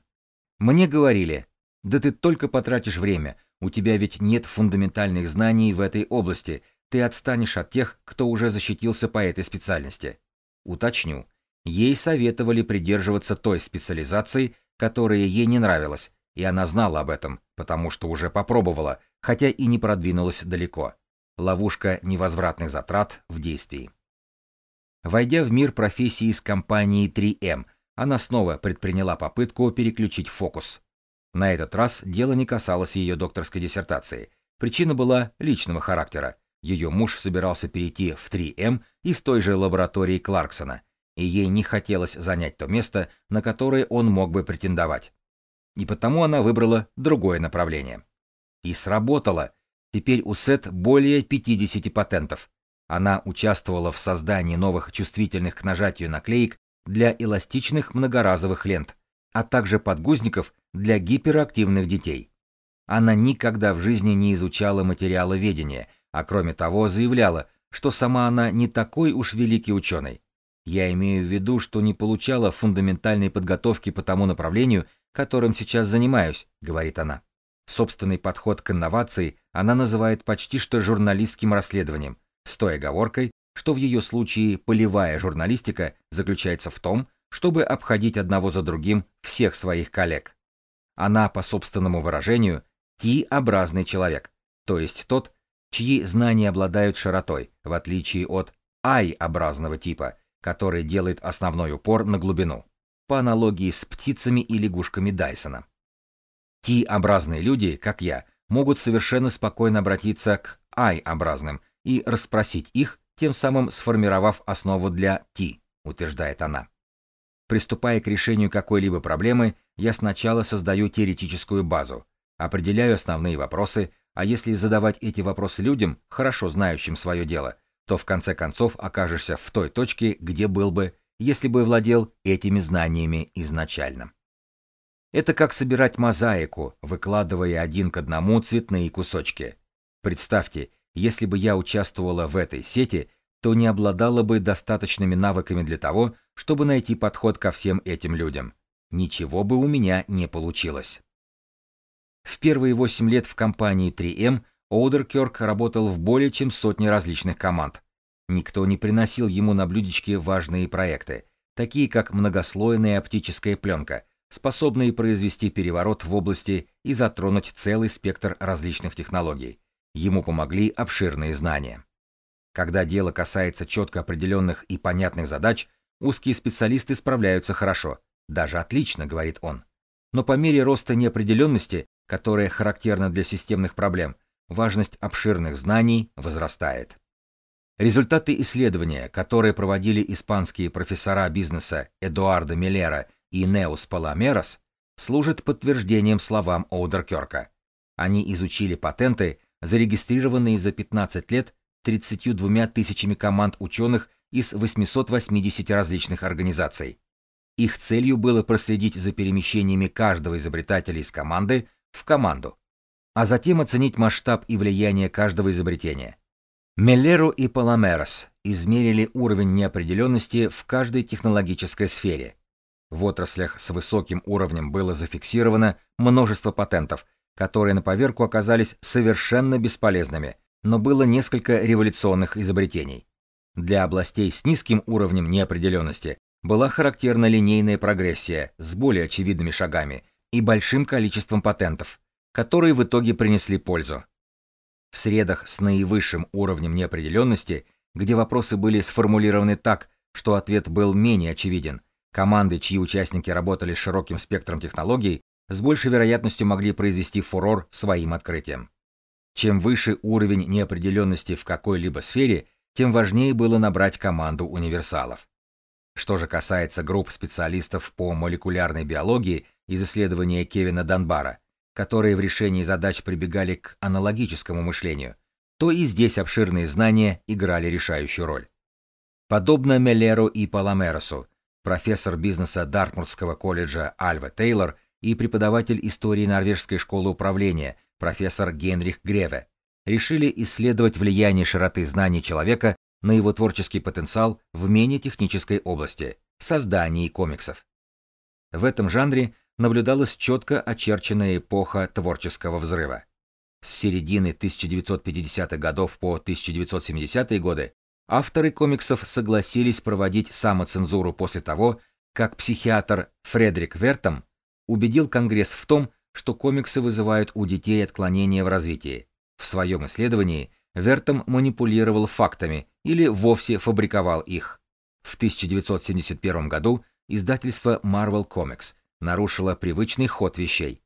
Мне говорили, да ты только потратишь время, у тебя ведь нет фундаментальных знаний в этой области, ты отстанешь от тех, кто уже защитился по этой специальности. Уточню, ей советовали придерживаться той специализации, которая ей не нравилась, и она знала об этом, потому что уже попробовала, хотя и не продвинулась далеко. Ловушка невозвратных затрат в действии. Войдя в мир профессии с компанией 3M, она снова предприняла попытку переключить фокус. На этот раз дело не касалось ее докторской диссертации. Причина была личного характера. Ее муж собирался перейти в 3M из той же лаборатории Кларксона, и ей не хотелось занять то место, на которое он мог бы претендовать. И потому она выбрала другое направление. И сработало. Теперь у Сет более 50 патентов. Она участвовала в создании новых чувствительных к нажатию наклеек для эластичных многоразовых лент, а также подгузников для гиперактивных детей. Она никогда в жизни не изучала материаловедения, а кроме того заявляла, что сама она не такой уж великий ученый. Я имею в виду, что не получала фундаментальной подготовки по тому направлению, которым сейчас занимаюсь, говорит она. Собственный подход к инновации она называет почти что журналистским расследованием, с той оговоркой, что в ее случае полевая журналистика заключается в том, чтобы обходить одного за другим всех своих коллег. Она, по собственному выражению, Ти-образный человек, то есть тот, чьи знания обладают широтой, в отличие от Ай-образного типа, который делает основной упор на глубину, по аналогии с птицами и лягушками Дайсона. Ти-образные люди, как я, могут совершенно спокойно обратиться к Ай-образным и расспросить их, тем самым сформировав основу для T, утверждает она. Приступая к решению какой-либо проблемы, я сначала создаю теоретическую базу, определяю основные вопросы, а если задавать эти вопросы людям, хорошо знающим свое дело, то в конце концов окажешься в той точке, где был бы, если бы владел этими знаниями изначально. Это как собирать мозаику, выкладывая один к одному цветные кусочки. Представьте, если бы я участвовала в этой сети, то не обладала бы достаточными навыками для того, чтобы найти подход ко всем этим людям. Ничего бы у меня не получилось. В первые 8 лет в компании 3M Оудеркерк работал в более чем сотне различных команд. Никто не приносил ему на блюдечке важные проекты, такие как многослойная оптическая пленка, способные произвести переворот в области и затронуть целый спектр различных технологий. Ему помогли обширные знания. Когда дело касается четко определенных и понятных задач, узкие специалисты справляются хорошо, даже отлично, говорит он. Но по мере роста неопределенности, которая характерна для системных проблем, важность обширных знаний возрастает. Результаты исследования, которые проводили испанские профессора бизнеса Эдуардо Миллера и Неус Паламерос, служат подтверждением словам Оудеркерка. Они изучили патенты, зарегистрированные за 15 лет 32 тысячами команд ученых из 880 различных организаций. Их целью было проследить за перемещениями каждого изобретателя из команды в команду, а затем оценить масштаб и влияние каждого изобретения. Меллеру и Паламерос измерили уровень неопределенности в каждой технологической сфере. В отраслях с высоким уровнем было зафиксировано множество патентов, которые на поверку оказались совершенно бесполезными, но было несколько революционных изобретений. Для областей с низким уровнем неопределенности была характерна линейная прогрессия с более очевидными шагами и большим количеством патентов, которые в итоге принесли пользу. В средах с наивысшим уровнем неопределенности, где вопросы были сформулированы так, что ответ был менее очевиден, команды, чьи участники работали с широким спектром технологий, с большей вероятностью могли произвести фурор своим открытием. Чем выше уровень неопределенности в какой-либо сфере, тем важнее было набрать команду универсалов. Что же касается групп специалистов по молекулярной биологии из исследования Кевина Данбара, которые в решении задач прибегали к аналогическому мышлению, то и здесь обширные знания играли решающую роль. Подобно Меллеру и Паламеросу, профессор бизнеса Дартмуртского колледжа Альва Тейлор и преподаватель истории Норвежской школы управления профессор Генрих Греве решили исследовать влияние широты знаний человека на его творческий потенциал в менее технической области – создании комиксов. В этом жанре наблюдалась четко очерченная эпоха творческого взрыва. С середины 1950-х годов по 1970-е годы авторы комиксов согласились проводить самоцензуру после того, как психиатр Фредерик Вертом убедил Конгресс в том, что комиксы вызывают у детей отклонения в развитии. В своем исследовании Вертом манипулировал фактами или вовсе фабриковал их. В 1971 году издательство Marvel Comics нарушило привычный ход вещей.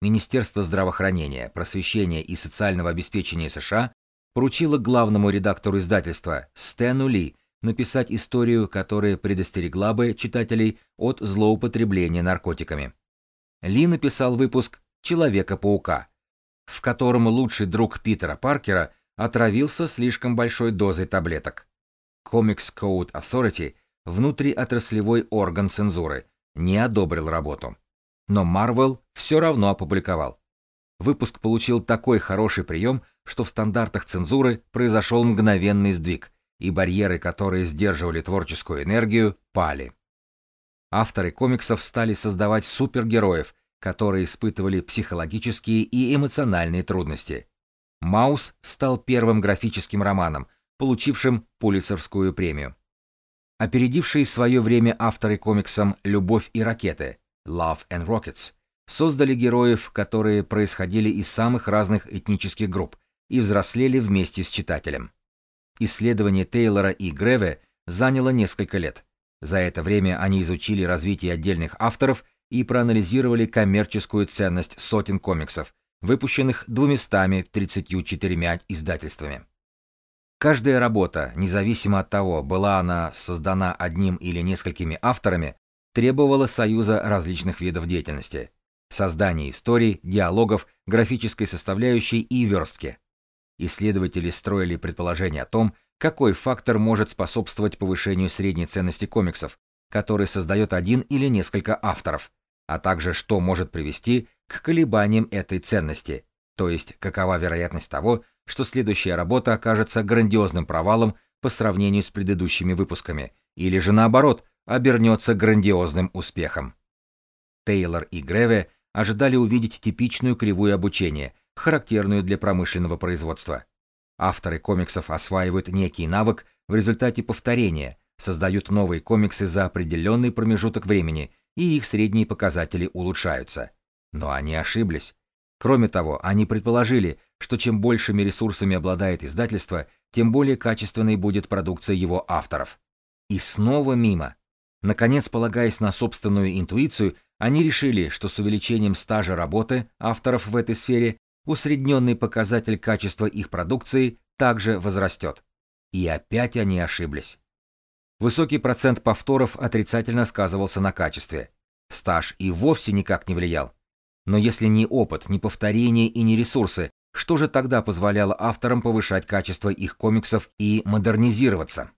Министерство здравоохранения, просвещения и социального обеспечения США поручило главному редактору издательства Стэну Ли написать историю, которая предостерегла бы читателей от злоупотребления наркотиками. Ли написал выпуск «Человека-паука», в котором лучший друг Питера Паркера отравился слишком большой дозой таблеток. Comics Code Authority, внутриотраслевой орган цензуры, не одобрил работу. Но Marvel все равно опубликовал. Выпуск получил такой хороший прием, что в стандартах цензуры произошел мгновенный сдвиг, и барьеры, которые сдерживали творческую энергию, пали. Авторы комиксов стали создавать супергероев, которые испытывали психологические и эмоциональные трудности. «Маус» стал первым графическим романом, получившим Пулитцерскую премию. Опередившие свое время авторы комиксам «Любовь и ракеты» «Love and Rockets» создали героев, которые происходили из самых разных этнических групп и взрослели вместе с читателем. Исследование Тейлора и Греве заняло несколько лет. За это время они изучили развитие отдельных авторов и проанализировали коммерческую ценность сотен комиксов, выпущенных 234 издательствами. Каждая работа, независимо от того, была она создана одним или несколькими авторами, требовала союза различных видов деятельности – создания историй, диалогов, графической составляющей и верстки. Исследователи строили предположение о том, какой фактор может способствовать повышению средней ценности комиксов, который создает один или несколько авторов, а также что может привести к колебаниям этой ценности, то есть какова вероятность того, что следующая работа окажется грандиозным провалом по сравнению с предыдущими выпусками, или же наоборот, обернется грандиозным успехом. Тейлор и Греве ожидали увидеть типичную кривую обучения, характерную для промышленного производства. Авторы комиксов осваивают некий навык в результате повторения, создают новые комиксы за определенный промежуток времени, и их средние показатели улучшаются. Но они ошиблись. Кроме того, они предположили, что чем большими ресурсами обладает издательство, тем более качественной будет продукция его авторов. И снова мимо. Наконец, полагаясь на собственную интуицию, они решили, что с увеличением стажа работы авторов в этой сфере усредненный показатель качества их продукции также возрастет. И опять они ошиблись. Высокий процент повторов отрицательно сказывался на качестве. Стаж и вовсе никак не влиял. Но если ни опыт, ни повторение и ни ресурсы Что же тогда позволяло авторам повышать качество их комиксов и модернизироваться?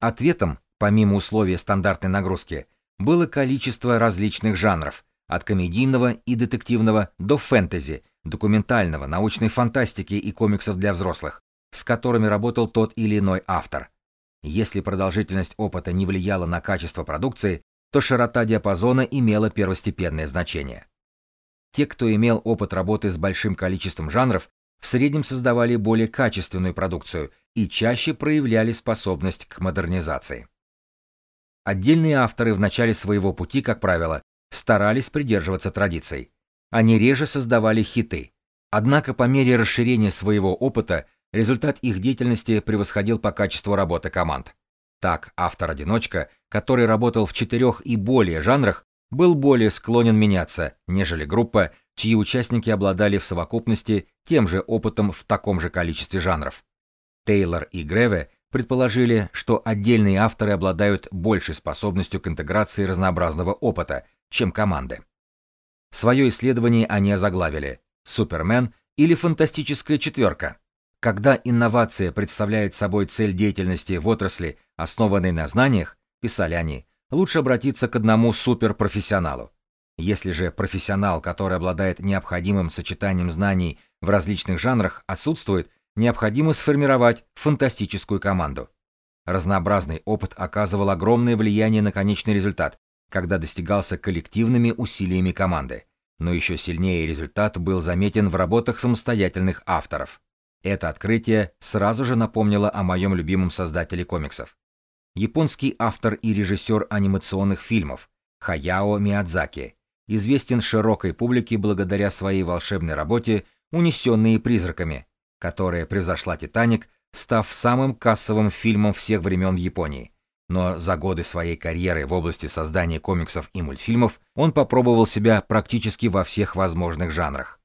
Ответом, помимо условия стандартной нагрузки, было количество различных жанров, от комедийного и детективного до фэнтези, документального, научной фантастики и комиксов для взрослых, с которыми работал тот или иной автор. Если продолжительность опыта не влияла на качество продукции, то широта диапазона имела первостепенное значение. Те, кто имел опыт работы с большим количеством жанров, в среднем создавали более качественную продукцию и чаще проявляли способность к модернизации. Отдельные авторы в начале своего пути, как правило, старались придерживаться традиций. Они реже создавали хиты. Однако по мере расширения своего опыта результат их деятельности превосходил по качеству работы команд. Так, автор-одиночка, который работал в четырех и более жанрах, был более склонен меняться, нежели группа, чьи участники обладали в совокупности тем же опытом в таком же количестве жанров. Тейлор и Греве предположили, что отдельные авторы обладают большей способностью к интеграции разнообразного опыта, чем команды. Свое исследование они озаглавили «Супермен» или «Фантастическая четверка». Когда инновация представляет собой цель деятельности в отрасли, основанной на знаниях, писали они, лучше обратиться к одному суперпрофессионалу. Если же профессионал, который обладает необходимым сочетанием знаний в различных жанрах, отсутствует, необходимо сформировать фантастическую команду. Разнообразный опыт оказывал огромное влияние на конечный результат, когда достигался коллективными усилиями команды, но еще сильнее результат был заметен в работах самостоятельных авторов. Это открытие сразу же напомнило о моем любимом создателе комиксов. Японский автор и режиссер анимационных фильмов Хаяо Миядзаки известен широкой публике благодаря своей волшебной работе «Унесенные призраками», которая превзошла «Титаник», став самым кассовым фильмом всех времен в Японии, но за годы своей карьеры в области создания комиксов и мультфильмов он попробовал себя практически во всех возможных жанрах.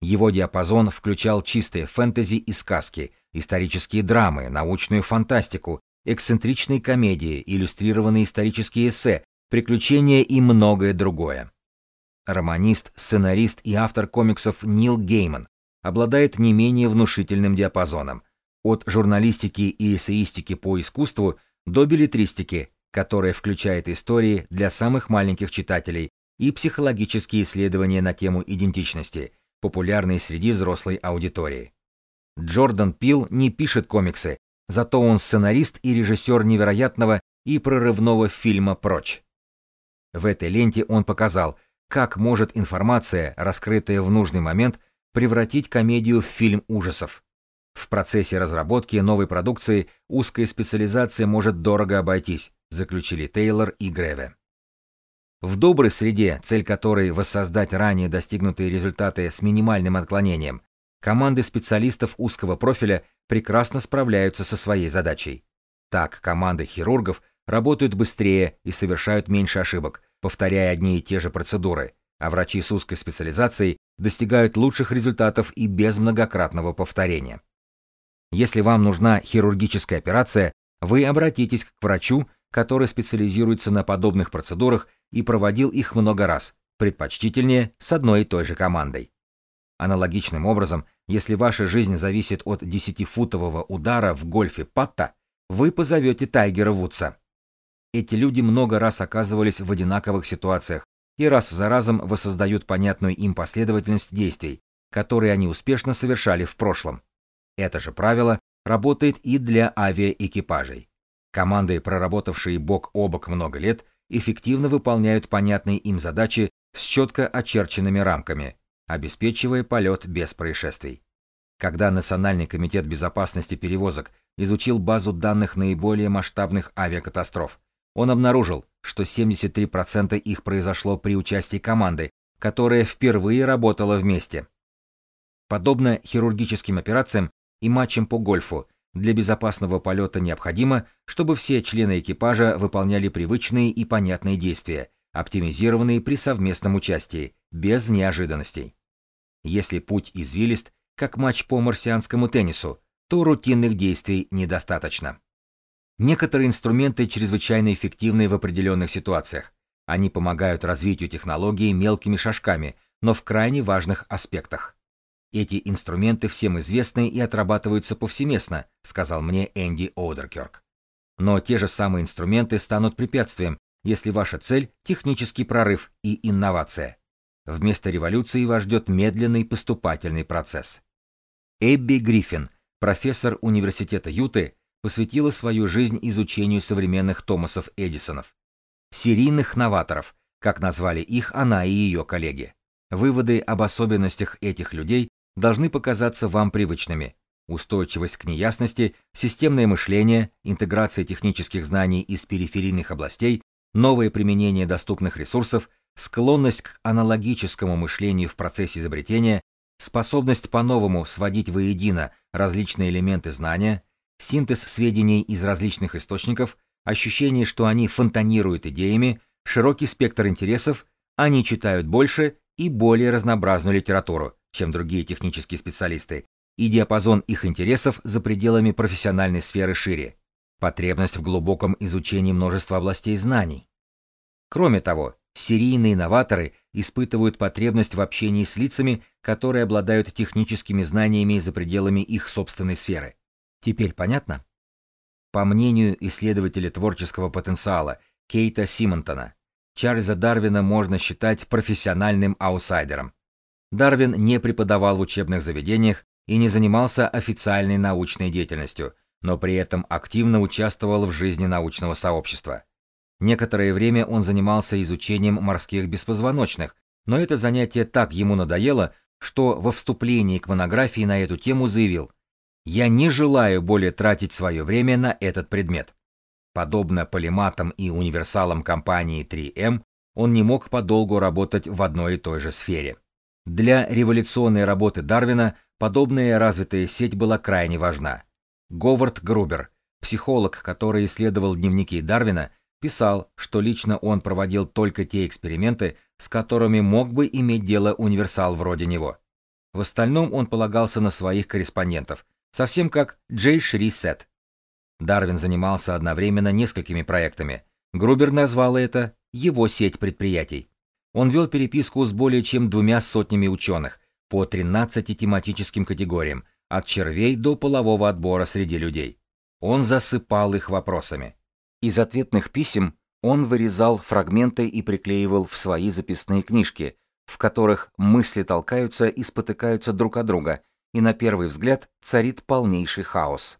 Его диапазон включал чистые фэнтези и сказки, исторические драмы, научную фантастику, эксцентричные комедии, иллюстрированные исторические эссе, приключения и многое другое. Романист, сценарист и автор комиксов Нил Гейман обладает не менее внушительным диапазоном, от журналистики и эссеистики по искусству до билетристики, которая включает истории для самых маленьких читателей и психологические исследования на тему идентичности, популярные среди взрослой аудитории. Джордан Пил не пишет комиксы, зато он сценарист и режиссер невероятного и прорывного фильма «Прочь». В этой ленте он показал, как может информация, раскрытая в нужный момент, превратить комедию в фильм ужасов. В процессе разработки новой продукции узкая специализация может дорого обойтись, заключили Тейлор и Греве. В доброй среде, цель которой воссоздать ранее достигнутые результаты с минимальным отклонением, команды специалистов узкого профиля прекрасно справляются со своей задачей. Так, команды хирургов работают быстрее и совершают меньше ошибок, повторяя одни и те же процедуры, а врачи с узкой специализацией достигают лучших результатов и без многократного повторения. Если вам нужна хирургическая операция, вы обратитесь к врачу, который специализируется на подобных процедурах и проводил их много раз, предпочтительнее с одной и той же командой. Аналогичным образом, если ваша жизнь зависит от десятифутового удара в гольфе патта, вы позовете Тайгера Вудса. Эти люди много раз оказывались в одинаковых ситуациях и раз за разом воссоздают понятную им последовательность действий, которые они успешно совершали в прошлом. Это же правило работает и для авиаэкипажей. Команды, проработавшие бок о бок много лет, эффективно выполняют понятные им задачи с четко очерченными рамками, обеспечивая полет без происшествий. Когда Национальный комитет безопасности перевозок изучил базу данных наиболее масштабных авиакатастроф, он обнаружил, что 73% их произошло при участии команды, которая впервые работала вместе. Подобно хирургическим операциям, и матчем по гольфу. Для безопасного полета необходимо, чтобы все члены экипажа выполняли привычные и понятные действия, оптимизированные при совместном участии, без неожиданностей. Если путь извилист, как матч по марсианскому теннису, то рутинных действий недостаточно. Некоторые инструменты чрезвычайно эффективны в определенных ситуациях. Они помогают развитию технологии мелкими шажками, но в крайне важных аспектах. Эти инструменты всем известны и отрабатываются повсеместно, сказал мне Энди Одеркерк. Но те же самые инструменты станут препятствием, если ваша цель – технический прорыв и инновация. Вместо революции вас ждет медленный поступательный процесс. Эбби Гриффин, профессор Университета Юты, посвятила свою жизнь изучению современных Томасов Эдисонов. Серийных новаторов, как назвали их она и ее коллеги. Выводы об особенностях этих людей должны показаться вам привычными. Устойчивость к неясности, системное мышление, интеграция технических знаний из периферийных областей, новое применение доступных ресурсов, склонность к аналогическому мышлению в процессе изобретения, способность по-новому сводить воедино различные элементы знания, синтез сведений из различных источников, ощущение, что они фонтанируют идеями, широкий спектр интересов, они читают больше и более разнообразную литературу, чем другие технические специалисты, и диапазон их интересов за пределами профессиональной сферы шире, потребность в глубоком изучении множества областей знаний. Кроме того, серийные новаторы испытывают потребность в общении с лицами, которые обладают техническими знаниями за пределами их собственной сферы. Теперь понятно? По мнению исследователя творческого потенциала Кейта Симонтона, Чарльза Дарвина можно считать профессиональным аутсайдером. Дарвин не преподавал в учебных заведениях и не занимался официальной научной деятельностью, но при этом активно участвовал в жизни научного сообщества. Некоторое время он занимался изучением морских беспозвоночных, но это занятие так ему надоело, что во вступлении к монографии на эту тему заявил «Я не желаю более тратить свое время на этот предмет». Подобно полиматам и универсалам компании 3M, он не мог подолгу работать в одной и той же сфере. Для революционной работы Дарвина подобная развитая сеть была крайне важна. Говард Грубер, психолог, который исследовал дневники Дарвина, писал, что лично он проводил только те эксперименты, с которыми мог бы иметь дело универсал вроде него. В остальном он полагался на своих корреспондентов, совсем как Джей Шри Сет. Дарвин занимался одновременно несколькими проектами. Грубер назвал это его сеть предприятий. Он вел переписку с более чем двумя сотнями ученых по 13 тематическим категориям, от червей до полового отбора среди людей. Он засыпал их вопросами. Из ответных писем он вырезал фрагменты и приклеивал в свои записные книжки, в которых мысли толкаются и спотыкаются друг от друга, и на первый взгляд царит полнейший хаос.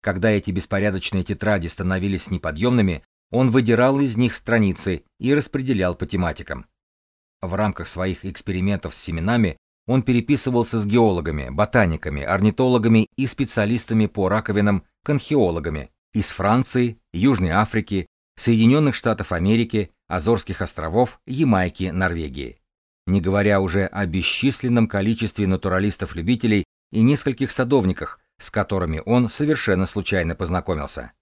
Когда эти беспорядочные тетради становились неподъемными, он выдирал из них страницы и распределял по тематикам. В рамках своих экспериментов с семенами он переписывался с геологами, ботаниками, орнитологами и специалистами по раковинам, конхеологами из Франции, Южной Африки, Соединенных Штатов Америки, Азорских островов, Ямайки, Норвегии. Не говоря уже о бесчисленном количестве натуралистов-любителей и нескольких садовниках, с которыми он совершенно случайно познакомился.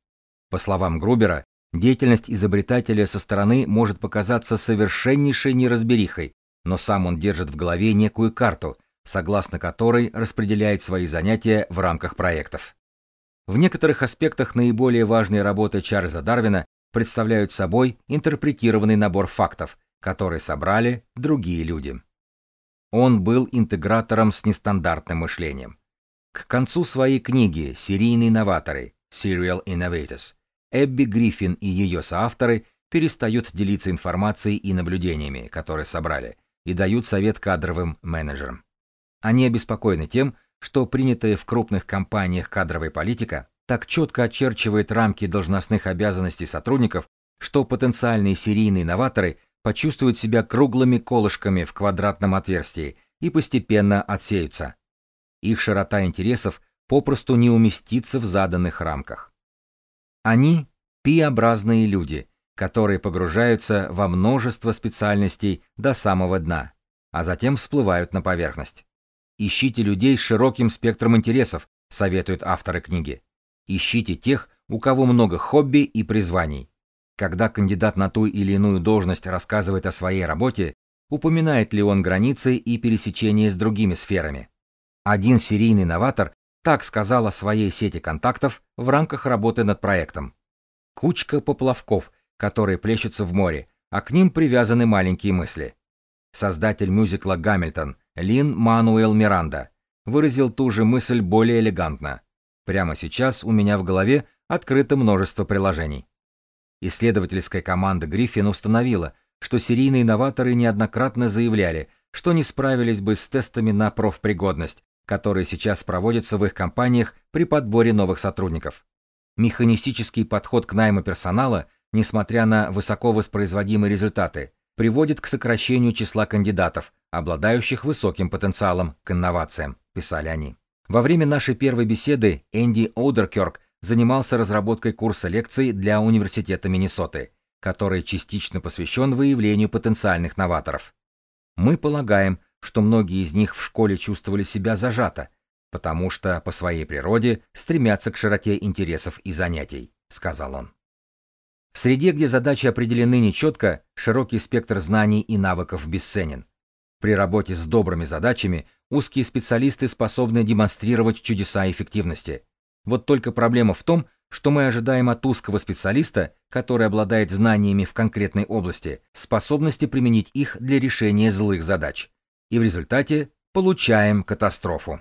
По словам Грубера, Деятельность изобретателя со стороны может показаться совершеннейшей неразберихой, но сам он держит в голове некую карту, согласно которой распределяет свои занятия в рамках проектов. В некоторых аспектах наиболее важные работы Чарльза Дарвина представляют собой интерпретированный набор фактов, которые собрали другие люди. Он был интегратором с нестандартным мышлением. К концу своей книги «Серийные новаторы» Serial Innovators Эбби Гриффин и ее соавторы перестают делиться информацией и наблюдениями, которые собрали, и дают совет кадровым менеджерам. Они обеспокоены тем, что принятая в крупных компаниях кадровая политика так четко очерчивает рамки должностных обязанностей сотрудников, что потенциальные серийные новаторы почувствуют себя круглыми колышками в квадратном отверстии и постепенно отсеются. Их широта интересов попросту не уместится в заданных рамках. Они – пи-образные люди, которые погружаются во множество специальностей до самого дна, а затем всплывают на поверхность. Ищите людей с широким спектром интересов, советуют авторы книги. Ищите тех, у кого много хобби и призваний. Когда кандидат на ту или иную должность рассказывает о своей работе, упоминает ли он границы и пересечения с другими сферами. Один серийный новатор так сказал о своей сети контактов в рамках работы над проектом. Кучка поплавков, которые плещутся в море, а к ним привязаны маленькие мысли. Создатель мюзикла «Гамильтон» Лин Мануэл Миранда выразил ту же мысль более элегантно. Прямо сейчас у меня в голове открыто множество приложений. Исследовательская команда Гриффин установила, что серийные новаторы неоднократно заявляли, что не справились бы с тестами на профпригодность, которые сейчас проводятся в их компаниях при подборе новых сотрудников. Механистический подход к найму персонала, несмотря на высоко воспроизводимые результаты, приводит к сокращению числа кандидатов, обладающих высоким потенциалом к инновациям, писали они. Во время нашей первой беседы Энди Оудеркерк занимался разработкой курса лекций для Университета Миннесоты, который частично посвящен выявлению потенциальных новаторов. Мы полагаем, что многие из них в школе чувствовали себя зажато, потому что по своей природе стремятся к широте интересов и занятий, сказал он. В среде, где задачи определены нечетко, широкий спектр знаний и навыков бесценен. При работе с добрыми задачами узкие специалисты способны демонстрировать чудеса эффективности. Вот только проблема в том, что мы ожидаем от узкого специалиста, который обладает знаниями в конкретной области, способности применить их для решения злых задач. И в результате получаем катастрофу.